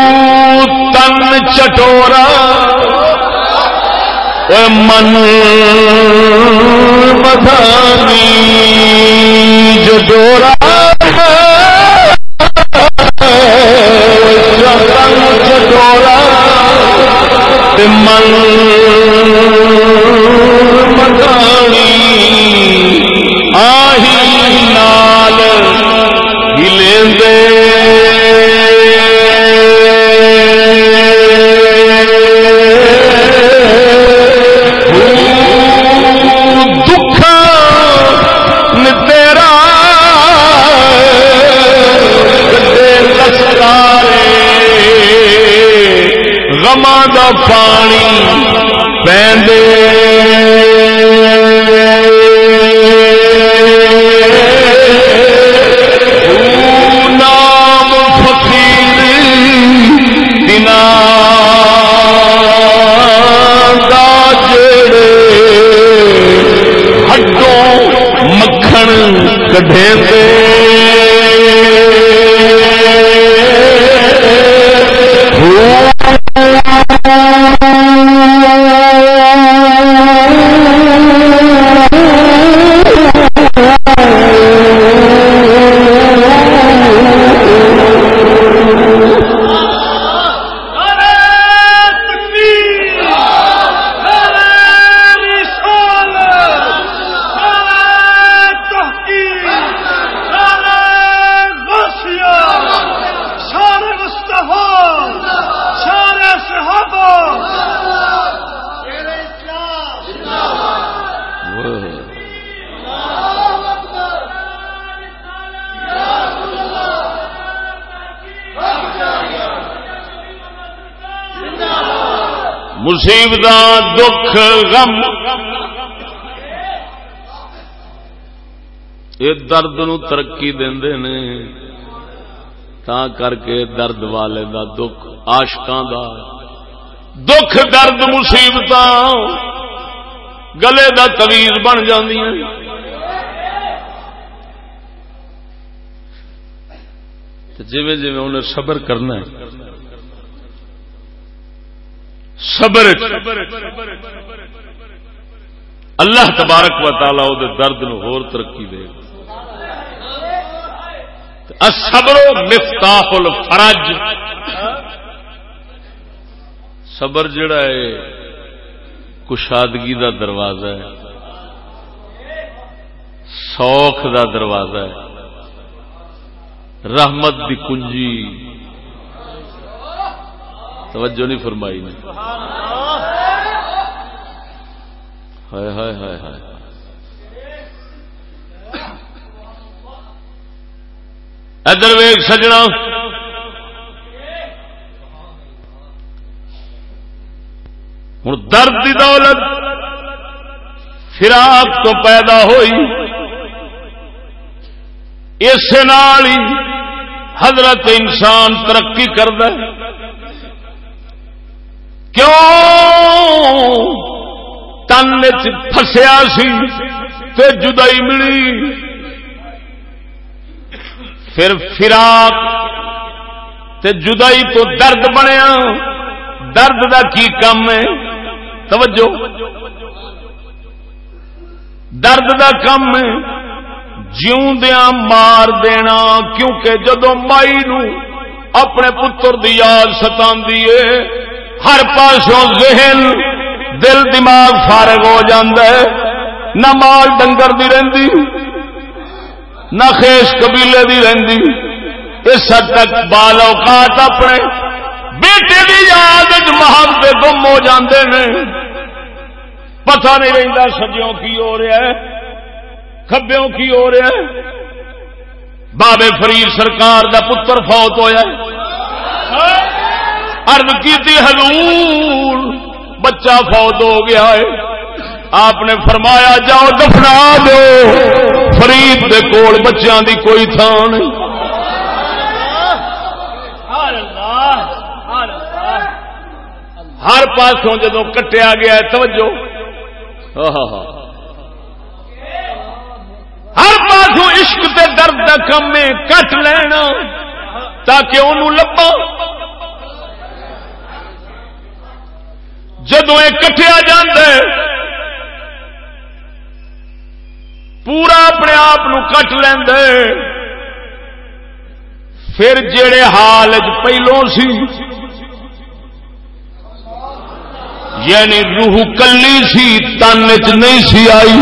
B: چٹورا۔ من بدانی جڈورا چٹورا۔ من بدانی آہی نال ہلیں غما دا پانی پیندے نام فقیر بنا دا جڑے ہڈوں مکھن کڈے مصیبت دکھ، غم۔ یہ درد نو ترقی دے نے، تا کر کے درد والے دا دکھ آشکاں دا۔ دکھ، درد مصیبت گلے دا تویز بن جاندی جی جی انہیں صبر کرنا ہے۔ صبر اللہ تبارک و تعالی وہ درد نو ہور ترقی دے. صبر مفتاح الفرج. صبر جڑا ہے، کشادگی دا دروازہ ہے. سوکھ دا دروازہ ہے. رحمت دی کنجی توجہ نہیں فرمائی نے۔ ہائے ہائے ہائے ہائے۔ ویگ سجنا۔ ہوں درد کی دولت فراق تو پیدا ہوئی۔ اس حضرت انسان ترقی کرد کیوں تن فسیا سی تے جدائی ملی؟ پھر فراق تے جدائی تو درد بنیا۔ درد دا کی کم ہے؟ توجہ۔ درد دا کم ہے۔ جیوندیا مار دینا، کیونکہ جدو مائی نو اپنے پتر دی یاد ستا ہر پاسوں ذہن، دل، دماغ فارغ ہو ہے۔ نہ مال ڈنگر دی رہندی، نہ خیش قبیلے دی رہندی۔ اس حد تک بال اوقات اپنے بیٹے کی یاد محب گم ہو جاندے نے۔ پتہ نہیں رہتا سجیوں کی ہو رہا ہے کبیوں کی ہو رہا ہے۔ بابے فرید سرکار دا پتر فوت ہویا ہے۔ ارد کی حضور، بچہ فوت ہو گیا ہے۔ آپ نے فرمایا، جاؤ دفنا دو۔ فرید دے کول بچیاں دی کوئی تھان نہیں۔ ہر پاسوں جدو کٹیا گیا ہے، توجہ۔ ہر پاسوں عشق تے درد کا کم کٹ لینا تاکہ انہوں لبا جدو کٹیا جاندے پورا اپنے آپ کٹ لے پھر جڑے حال پہلو سی یعنی روح کلی سی، تن چ نہیں سی آئی۔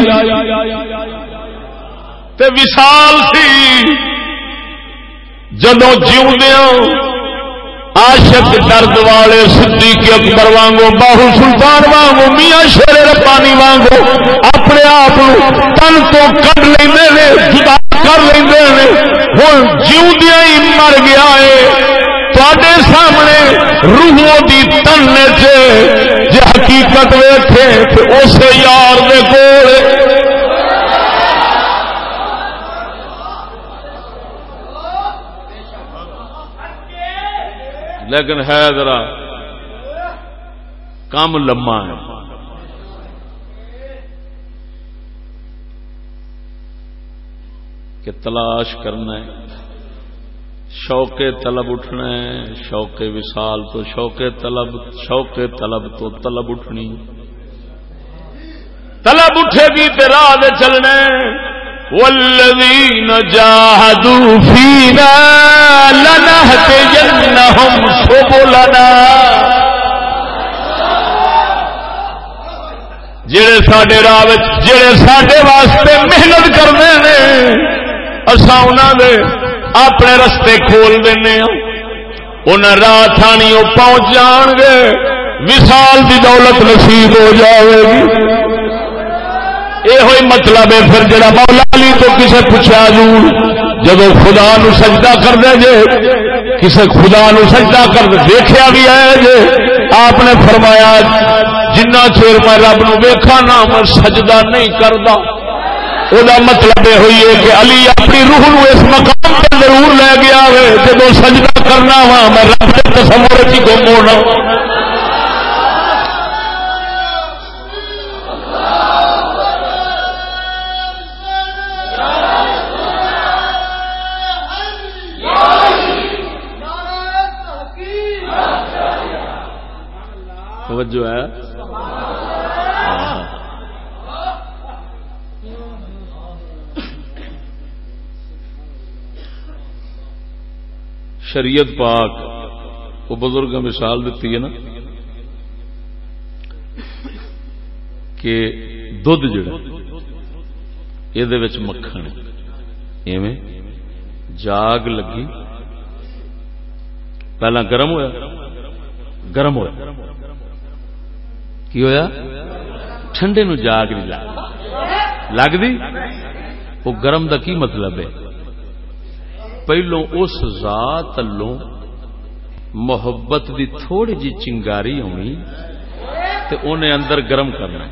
B: تے وسال سی جدو جیوندیا عاشق درد والے سدھی کے اکبر وانگو، باہو سلطان وانگو، میاں شیر ربانی وانگو، اپنے آپ تن تو کٹ لے جدا کر لے ہوں جیوندیا ہی مر گیا ہے۔ تے سامنے روحوں کی تن جی حقیقت ویٹے اسے یار دے کول لیکن ہے ذرا کم لما ہے۔ کہ تلاش کرنا ہے شوق طلب اٹھنا ہے شوق وسال تو شوق طلب شوق طلب تو طلب اٹھنی۔ طلب اٹھے گی تو راہ چلنا والذین جاہدوا فینا لنہدینہم سبلنا. جڑے ساڈے راہ جڑے ساڈے واسطے محنت کرتے ہیں اسا انہاں دے اپنے رستے کھول دینا ہاں۔ انہیں راہ تھانی پہنچ جان گے وشال کی دولت نصیب ہو جائے گی۔ یہ مطلب ہے پھر جڑا مولا علی تو کسے پوچھا ضرور جب خدا نو سجدہ کر دے جے، کسے خدا نو سجدہ کر دے دیکھا بھی ہے جے، آپ نے فرمایا، جنہ چیر میں رب نو ویکھا نہ میں سجدہ نہیں کرتا وہ مطلب یہ ہوئی ہے کہ علی اپنی روح نو اس مقام پر ضرور لے گیا ہے جب سجدہ کرنا وا، میں رب کے تصور کی گم ہونا توجہ ہے۔ شریعت پاک، وہ بزرگ مثال دیتی ہے نا کہ دھد جڑا یہ مکھن ایویں جاگ لگی۔ پہلا گرم ہوا گرم ہوا کی ہوا ٹھنڈے نو جاگ نہیں لگ لگتی وہ گرم دا کی مطلب ہے پہلو اس ذات لو محبت دی تھوڑی جی چنگاری ہونی تے انہیں اندر گرم کرنا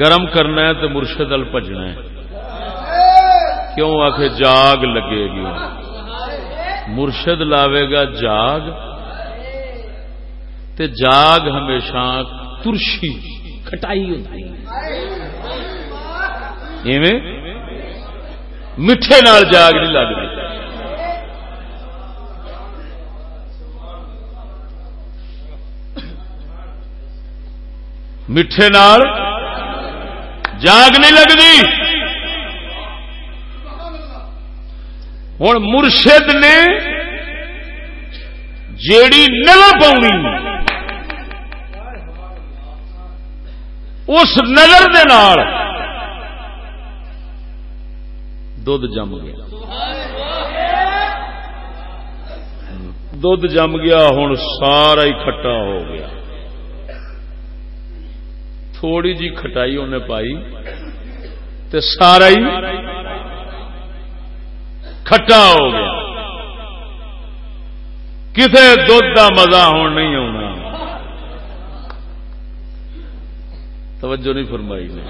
B: گرم کرنا ہے تو مرشد ال پجنا کیوں آخ جاگ لگے گی مرشد لاوے گا جاگ تے جاگ ہمیشہ ترشی کٹائی ہوتی۔ ایویں میٹھے نال جاگ نہیں لگتی میٹھے نال جاگ نہیں لگتی۔ ہوں مرشد نے جیڑی نظر پاؤنی۔ اس نظر دے نال دھد جم گیا۔ دھد جم گیا ہوں سارا ہی کھٹا ہو گیا۔ تھوڑی جی کھٹائی انہیں پائی تے سارا ہی کھٹا ہو گیا۔ کسی دھد کا مزہ ہوں نہیں آنا توجہ نہیں فرمائی نے۔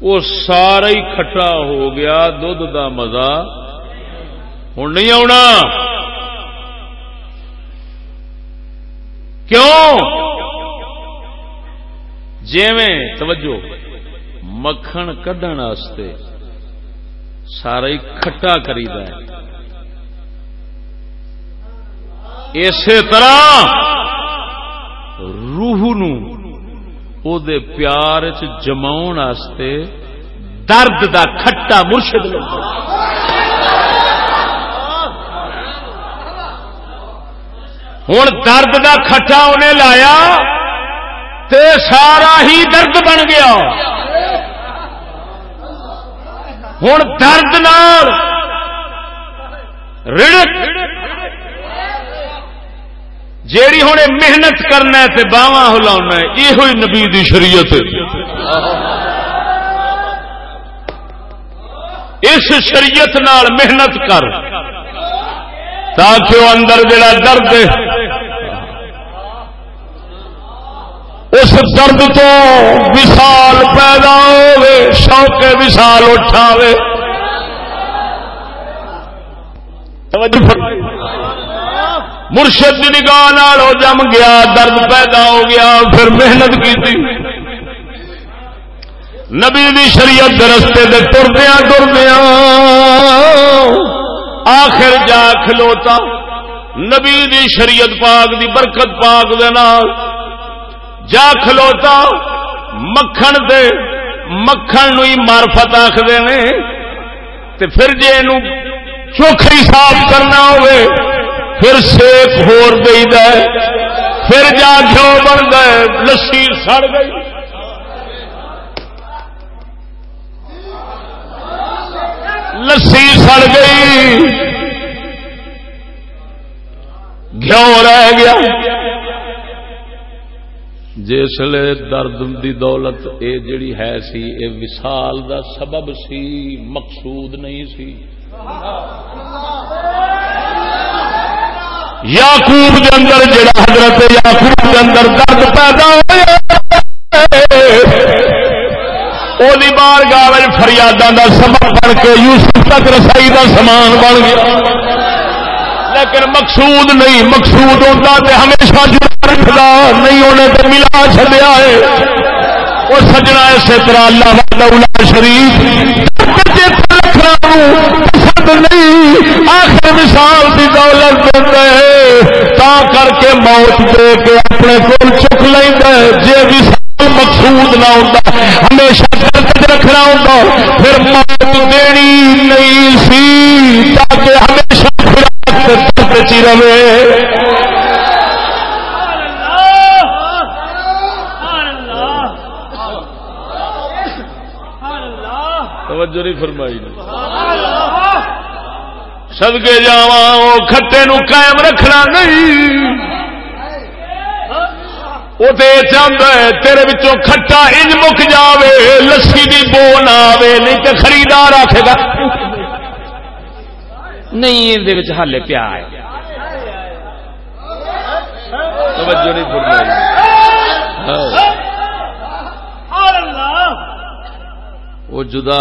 B: وہ سارا ہی کھٹا ہو گیا دھد کا مزہ۔ ہوں نہیں آنا کیوں؟ جیویں، توجہ، مکھن کھن سارا ہی کھٹا کریدا ہے۔ اسی طرح روح نو او دے پیار چ جماؤ درد دا کھٹا مرشد ہوں درد دا کھٹا انہیں لایا تے سارا ہی درد بن گیا۔ ہوں درد نال جیڑی ہوں محنت کرنا تے باواں ہلا یہ نبی دی شریعت اس شریعت نال محنت کر تاکہ وہ اندر جڑا درد اس درد تو وشال پیدا ہوے شوق وشال اٹھاوے۔ توجہ مرشد کی نگاہ ہو جم گیا، درد پیدا ہو گیا، پھر محنت کی تھی نبی دی شریعت رستے دے تردیا تردیا آخر جا کھلوتا۔ نبی دی شریعت پاک دی برکت پاک دے نال۔ جا کھلوتا۔ مکھن دے، مکھن نو مارفت آخر پھر جی چوکھری صاف کرنا ہوئے پھر سیک ہور دئی دے پھر جا گھو بن گئے لسی سڑ گئی۔ لسی سڑ گئی۔ گھو رہ گیا۔ جسل درد دی دولت، اے جڑی ہے سی، اے وصال دا سبب سی، مقصود نہیں سی۔ یاقوب دے اندر جڑا حضرت یاقوب دے اندر درد پیدا ہوئی بار گاہ فریادوں کا سبب بن کے یوسف تک رسائی کا سامان بن گیا۔ لیکن مقصود نہیں، مقصود ہوتا تو ہمیشہ جڑا رکھتا نہیں ہونے تو ملا چلیا ہے۔ وہ سجنا اسی طرح اللہ شریف۔ رکھنا پسند نہیں۔ آخر مثال کی دولت تا کر کے موت دے کے اپنے کو چک لینا ہے جی وصال مقصود نہ ہوتا ہمیشہ درد رکھنا ہوتا پھر موت دینی نہیں سی، تاکہ ہمیشہ درد چی رہے۔ توجہ نہیں فرمائی۔ سدگے جا کھٹے نو قائم رکھنا نہیں۔ وہ تو چاہتا ہے تیرے بچوں کھٹا انج مک جاوے لسی کی بو نہ آوے نہیں تو خریدار آخے گا۔ نہیں یہ ہالے پیا ہے۔ توجہ نہیں فرمائی۔ وہ جدا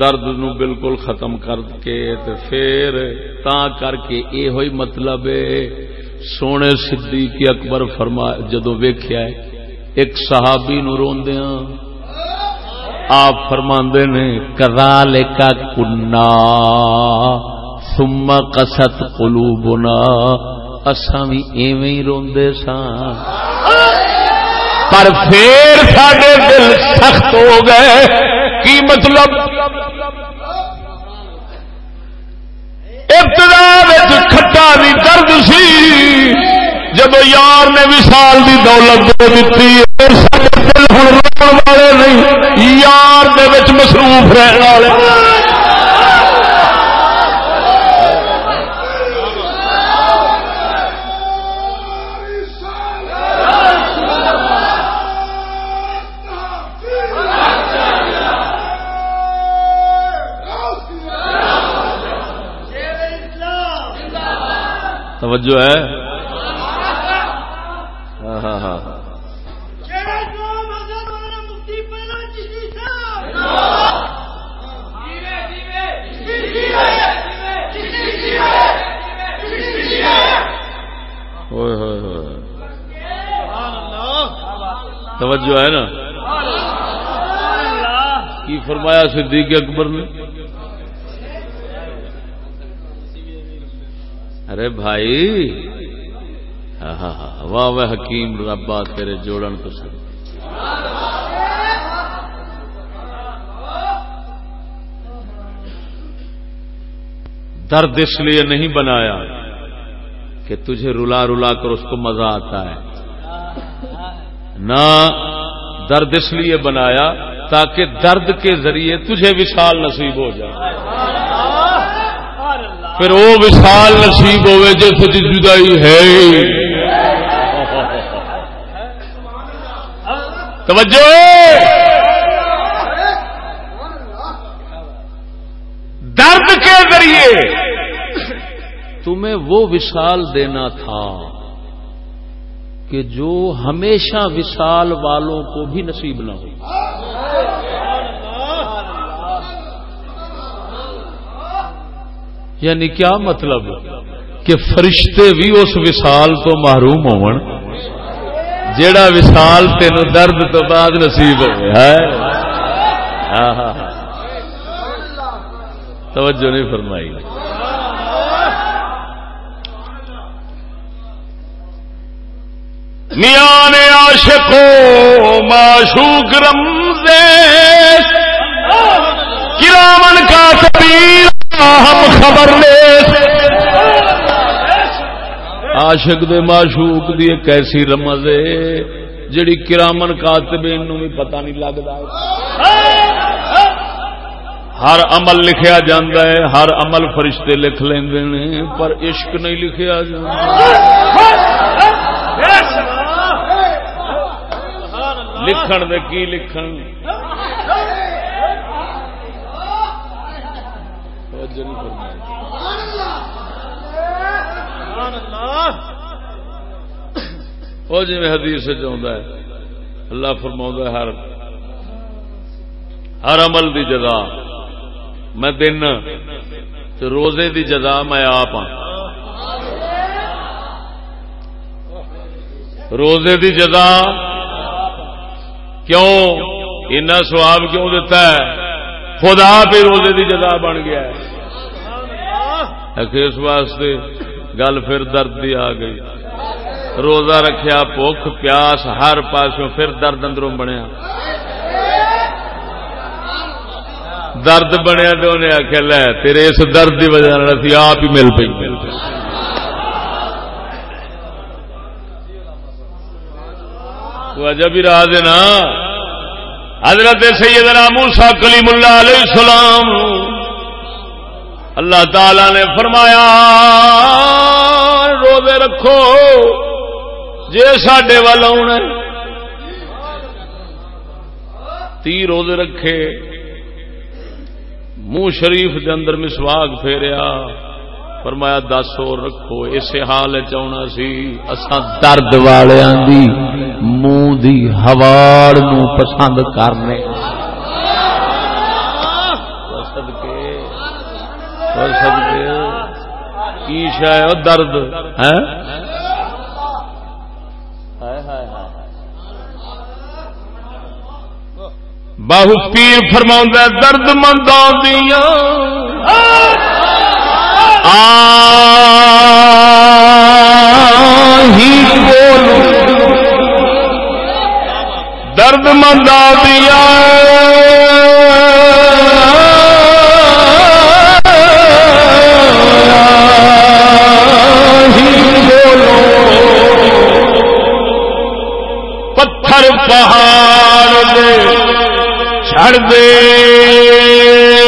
B: درد نو بالکل ختم کر کے تے پھر تا کر کے یہ ہوئی مطلب سونے صدیق اکبر فرما جدو ویخیا ایک صحابی نو روندیا آپ فرما نے کرال کا کنا سما کست کلو بنا اصا بھی ایویں روندے سا پر پھر ساڈے دل سخت ہو گئے۔ کی مطلب؟ ابتدا کھٹا بھی درد سی۔ جب یار نے بھی سال کی دولت دے دیتی والے نہیں۔ یار دے مصروف رہنے والے۔ توجہ ہے۔ ہاں ہاں ہاں۔ توجہ ہے نا؟ کی فرمایا صدیق اکبر نے؟ ارے بھائی ہاں، ہاں،, ہاں ہاں واہ واہ، حکیم ربا تیرے جوڑن تو سر درد اس لیے نہیں بنایا کہ تجھے رلا رلا کر اس کو مزہ آتا ہے۔ نہ، درد اس لیے بنایا تاکہ درد کے ذریعے تجھے وشال نصیب ہو جائے۔ پھر وہ وشال نصیب ہوئے جیسے جدائی ہے توجہ درد کے ذریعے تمہیں وہ وشال دینا تھا کہ جو ہمیشہ وشال والوں کو بھی نصیب نہ ہو یعنی کیا مطلب کہ فرشتے بھی اس وسال تو محروم ہو جڑا وسال تین درد تو بعد نصیب ہو ہاں ہاں ہاں۔ توجہ نہیں فرمائی۔ میاں نے عاشقو معشوق رمزے کرامن کا تبیر ہم خبر لے۔ عاشق دے معشوق دی ایک ایسی رمز ہے، جڑی کرامن کاتبین نو بھی پتہ نہیں لگتا۔ ہر عمل لکھیا جاندہ ہے، ہر عمل فرشتے لکھ لیندے نے، پر عشق نہیں لکھیا جاندہ لکھن دے کی لکھن؟ وہ جی حدیث چاہتا ہے، اللہ فرما ہر ہر عمل دی جزا۔ میں دن روزے دی جزا میں آپ ہاں۔ روزے دی جزا کیوں؟ اتنا سواب کیوں دیتا ہے؟ خدا پہ روزے دی جزا بن گیا ہے۔ اس واسطے گل پھر درد دی آ گئی۔ روزہ رکھیا، بھوک، پیاس، ہر پاسوں پھر درد اندروں بنیا۔ درد بنیا تو انہیں آخیا لے تیرے اس درد کی وجہ سے آپ ہی مل پی وجہ بھی راہ دینا حضرت سیدنا موسیٰ کلیم اللہ علیہ السلام اللہ تعالی نے فرمایا، روزے رکھو جی سڈے وال آنا تی روزے رکھے۔ منہ شریف دے اندر مسواگ پھیریا۔ فرمایا دس اور رکھو، اسے حال چنا سی۔ اساں درد والوں دی منہ دی ہواڑ نو پسند کرنے۔ کی شا درد؟ ہے باہو پیر فرما درد مند دیا درد مند دیا پتھر پہاڑ دے چھڑ دے۔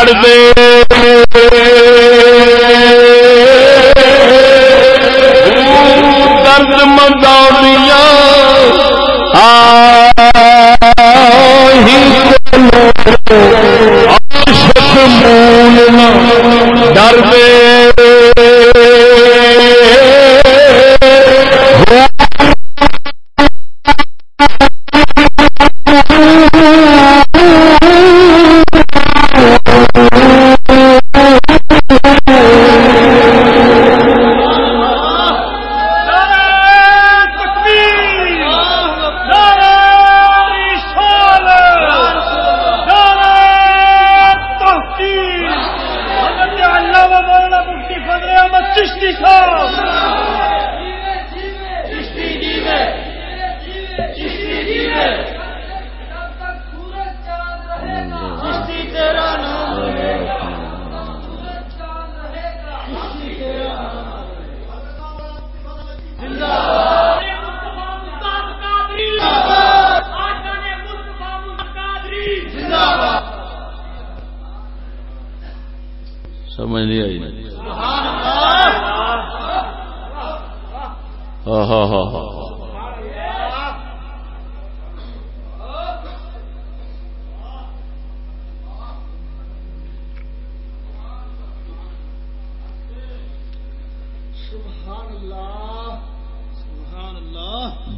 B: چھڑ دے درد مداؤنیا آشک ڈر دے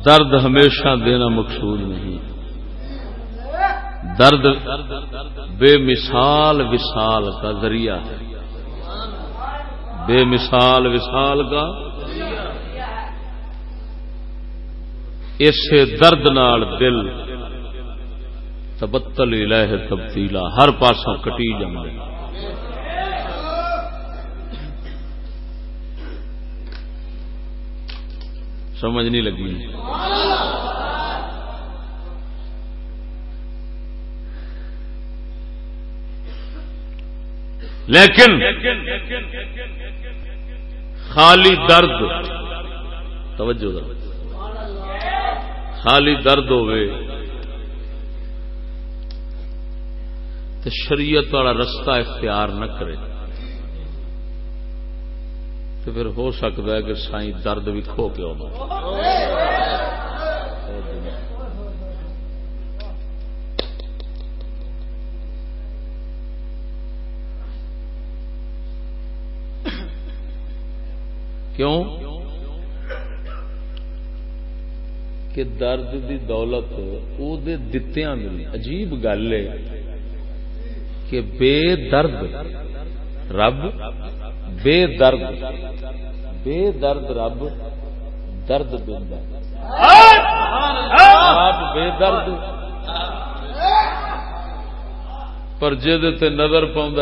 B: درد ہمیشہ دینا مقصود نہیں۔ درد بے مثال وصال کا ذریعہ ہے۔ بے مثال وصال کا اسے درد نال دل تبتل الہ تبدیلا ہر پاسوں کٹی جمع سمجھ نہیں لگی۔ لیکن خالی درد، توجہ خالی درد ہوئے۔ تو شریعت والا رستہ اختیار نہ کرے۔ تو پھر ہو سکتا ہے کہ سائی درد بھی کھو کے ہونا کیوں؟ کہ درد دی دولت او دے دتیاں ملی عجیب گل ہے کہ بے درد رب بے درد بے درد رب درد دینا آپ بے درد پر جی نظر پاؤں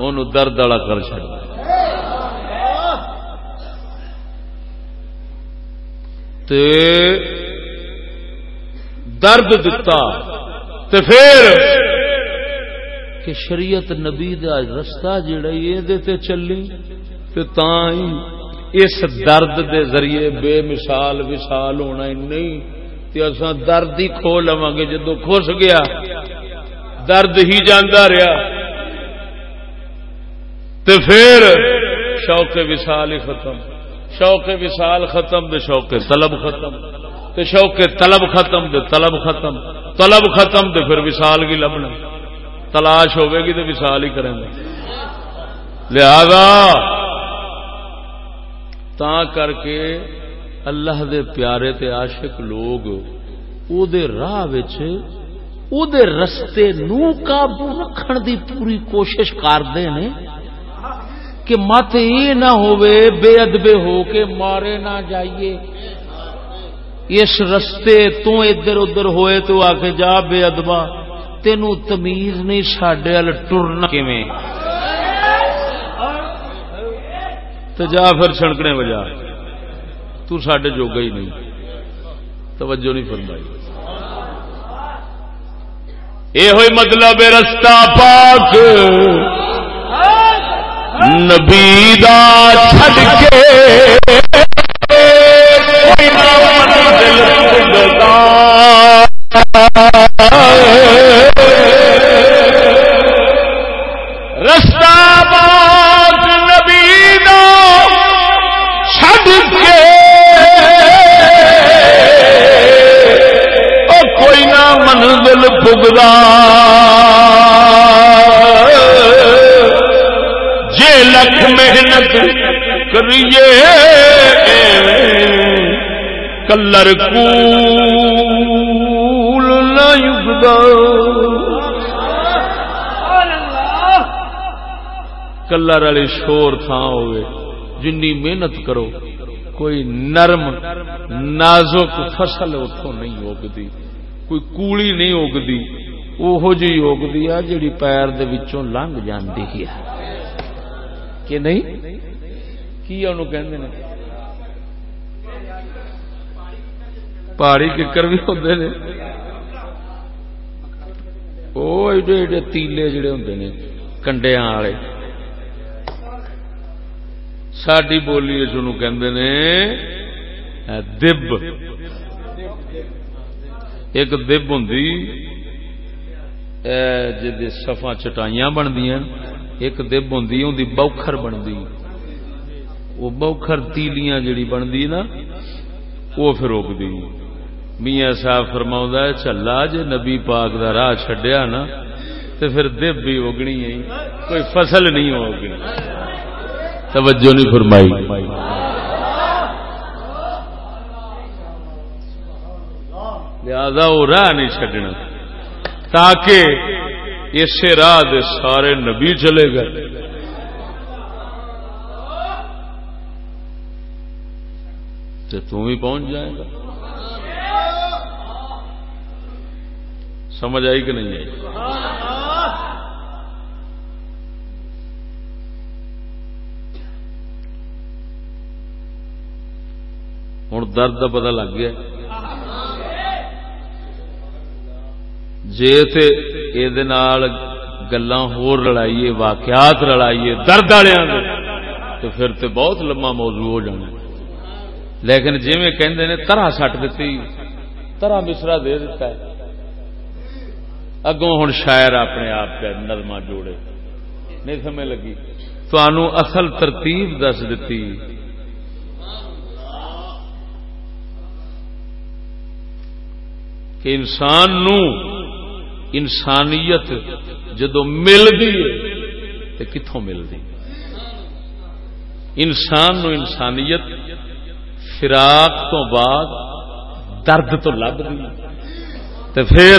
B: ان درد والا کر چڑتا تے درد دتا، تے پھر کہ شریعت نبی دا رستہ جڑا یہ تے چلی، تے تاں اس درد دے ذریعے بے مثال وصال ہونا ہی نہیں، تے اساں درد ہی کھو لواں گے جدو کھس گیا، درد ہی جاندا رہیا۔ تے پھر شوق وصال ہی ختم، شوق وصال ختم دے شوق طلب ختم، تے شوق طلب ختم دے طلب ختم طلب ختم دے پھر وصال کی لبنا۔ تلاش ہوے گی تو وصال ہی کریں گے۔ لہذا تا کر کے اللہ دے پیارے تے عاشق لوگ او دے راہ وچ او دے رستے نو قابو رکھن دی پوری کوشش کردے نے کہ مت یہ نہ بے ادبے ہو کے مارے نہ جائیے۔ اس رستے تو ادھر ادھر ہوئے تو آ کے جا، بے ادبا۔ تینوں تمیز نہیں سڈے وال ٹرنا تو جا پھر چھڑکنے وجہ۔ تو سڈے جوگا ہی نہیں۔ توجہ نہیں فرمائی۔ یہ ہوئی مطلب رستہ پاک۔ نبی دا چھڑ کے کوئی نہ مطلب رستہ کلر کو کلر والی شور تھان ہوئے، جنی محنت کرو، کوئی نرم، نازک فصل اتوں نہیں اگتی کوئی کولی نہیں اگتی وہ جی اگتی ہے جیڑی پیر دے وچوں لنگ جاندی ہے۔ کہ نہیں؟ کی انہوں کہندے نے؟ پہاڑی ککر بھی ہوتے ہیں وہ ایڈے ایڈے تیلے جڑے ہوں نے کنڈیا والے. ساری بولی چن دب. ایک دب ہوں جی سفا چٹائیاں بنتی ایک دب ہوں ان بوکھر بنتی وہ بوکھر تیلیاں جڑی بنتی نا وہ پھر روکتی میاں صاحب فرما چلا جی نبی پاک دا راہ چڈیا نا تو پھر دب بھی اگنی ہے۔ کوئی فصل نہیں ہوگی۔ توجہ نہیں فرمائی۔ لہذا وہ راہ نہیں چڈنا تاکہ اسے راہ دے سارے نبی چلے گئے۔ تو بھی پہنچ جائے گا۔ سمجھ آئی کہ نہیں آئی؟ ہوں درد کا پتا لگ گیا۔ جی یہ گلا رلائیے واقعات رلائیے درد والے تو پھر تو بہت لما موضوع ہو جانا۔ لیکن جی میں کہندے نے، طرح سٹ دیتی، طرح مصرا دے دیتا ہے۔ اگوں ہوں شاعر اپنے آپ کے نظم جوڑے۔ نہیں سمجھ لگی؟ تو اصل ترتیب دس دیتی کہ انسان نو انسانیت جدو ملتی ہے تو کتوں ملتی انسان نو انسانیت فراق تو بعد درد تو لبھی تو پھر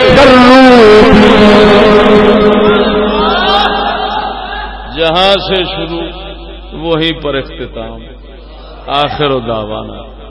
B: جہاں سے شروع وہیں پر اختتام. آخر و دعوانا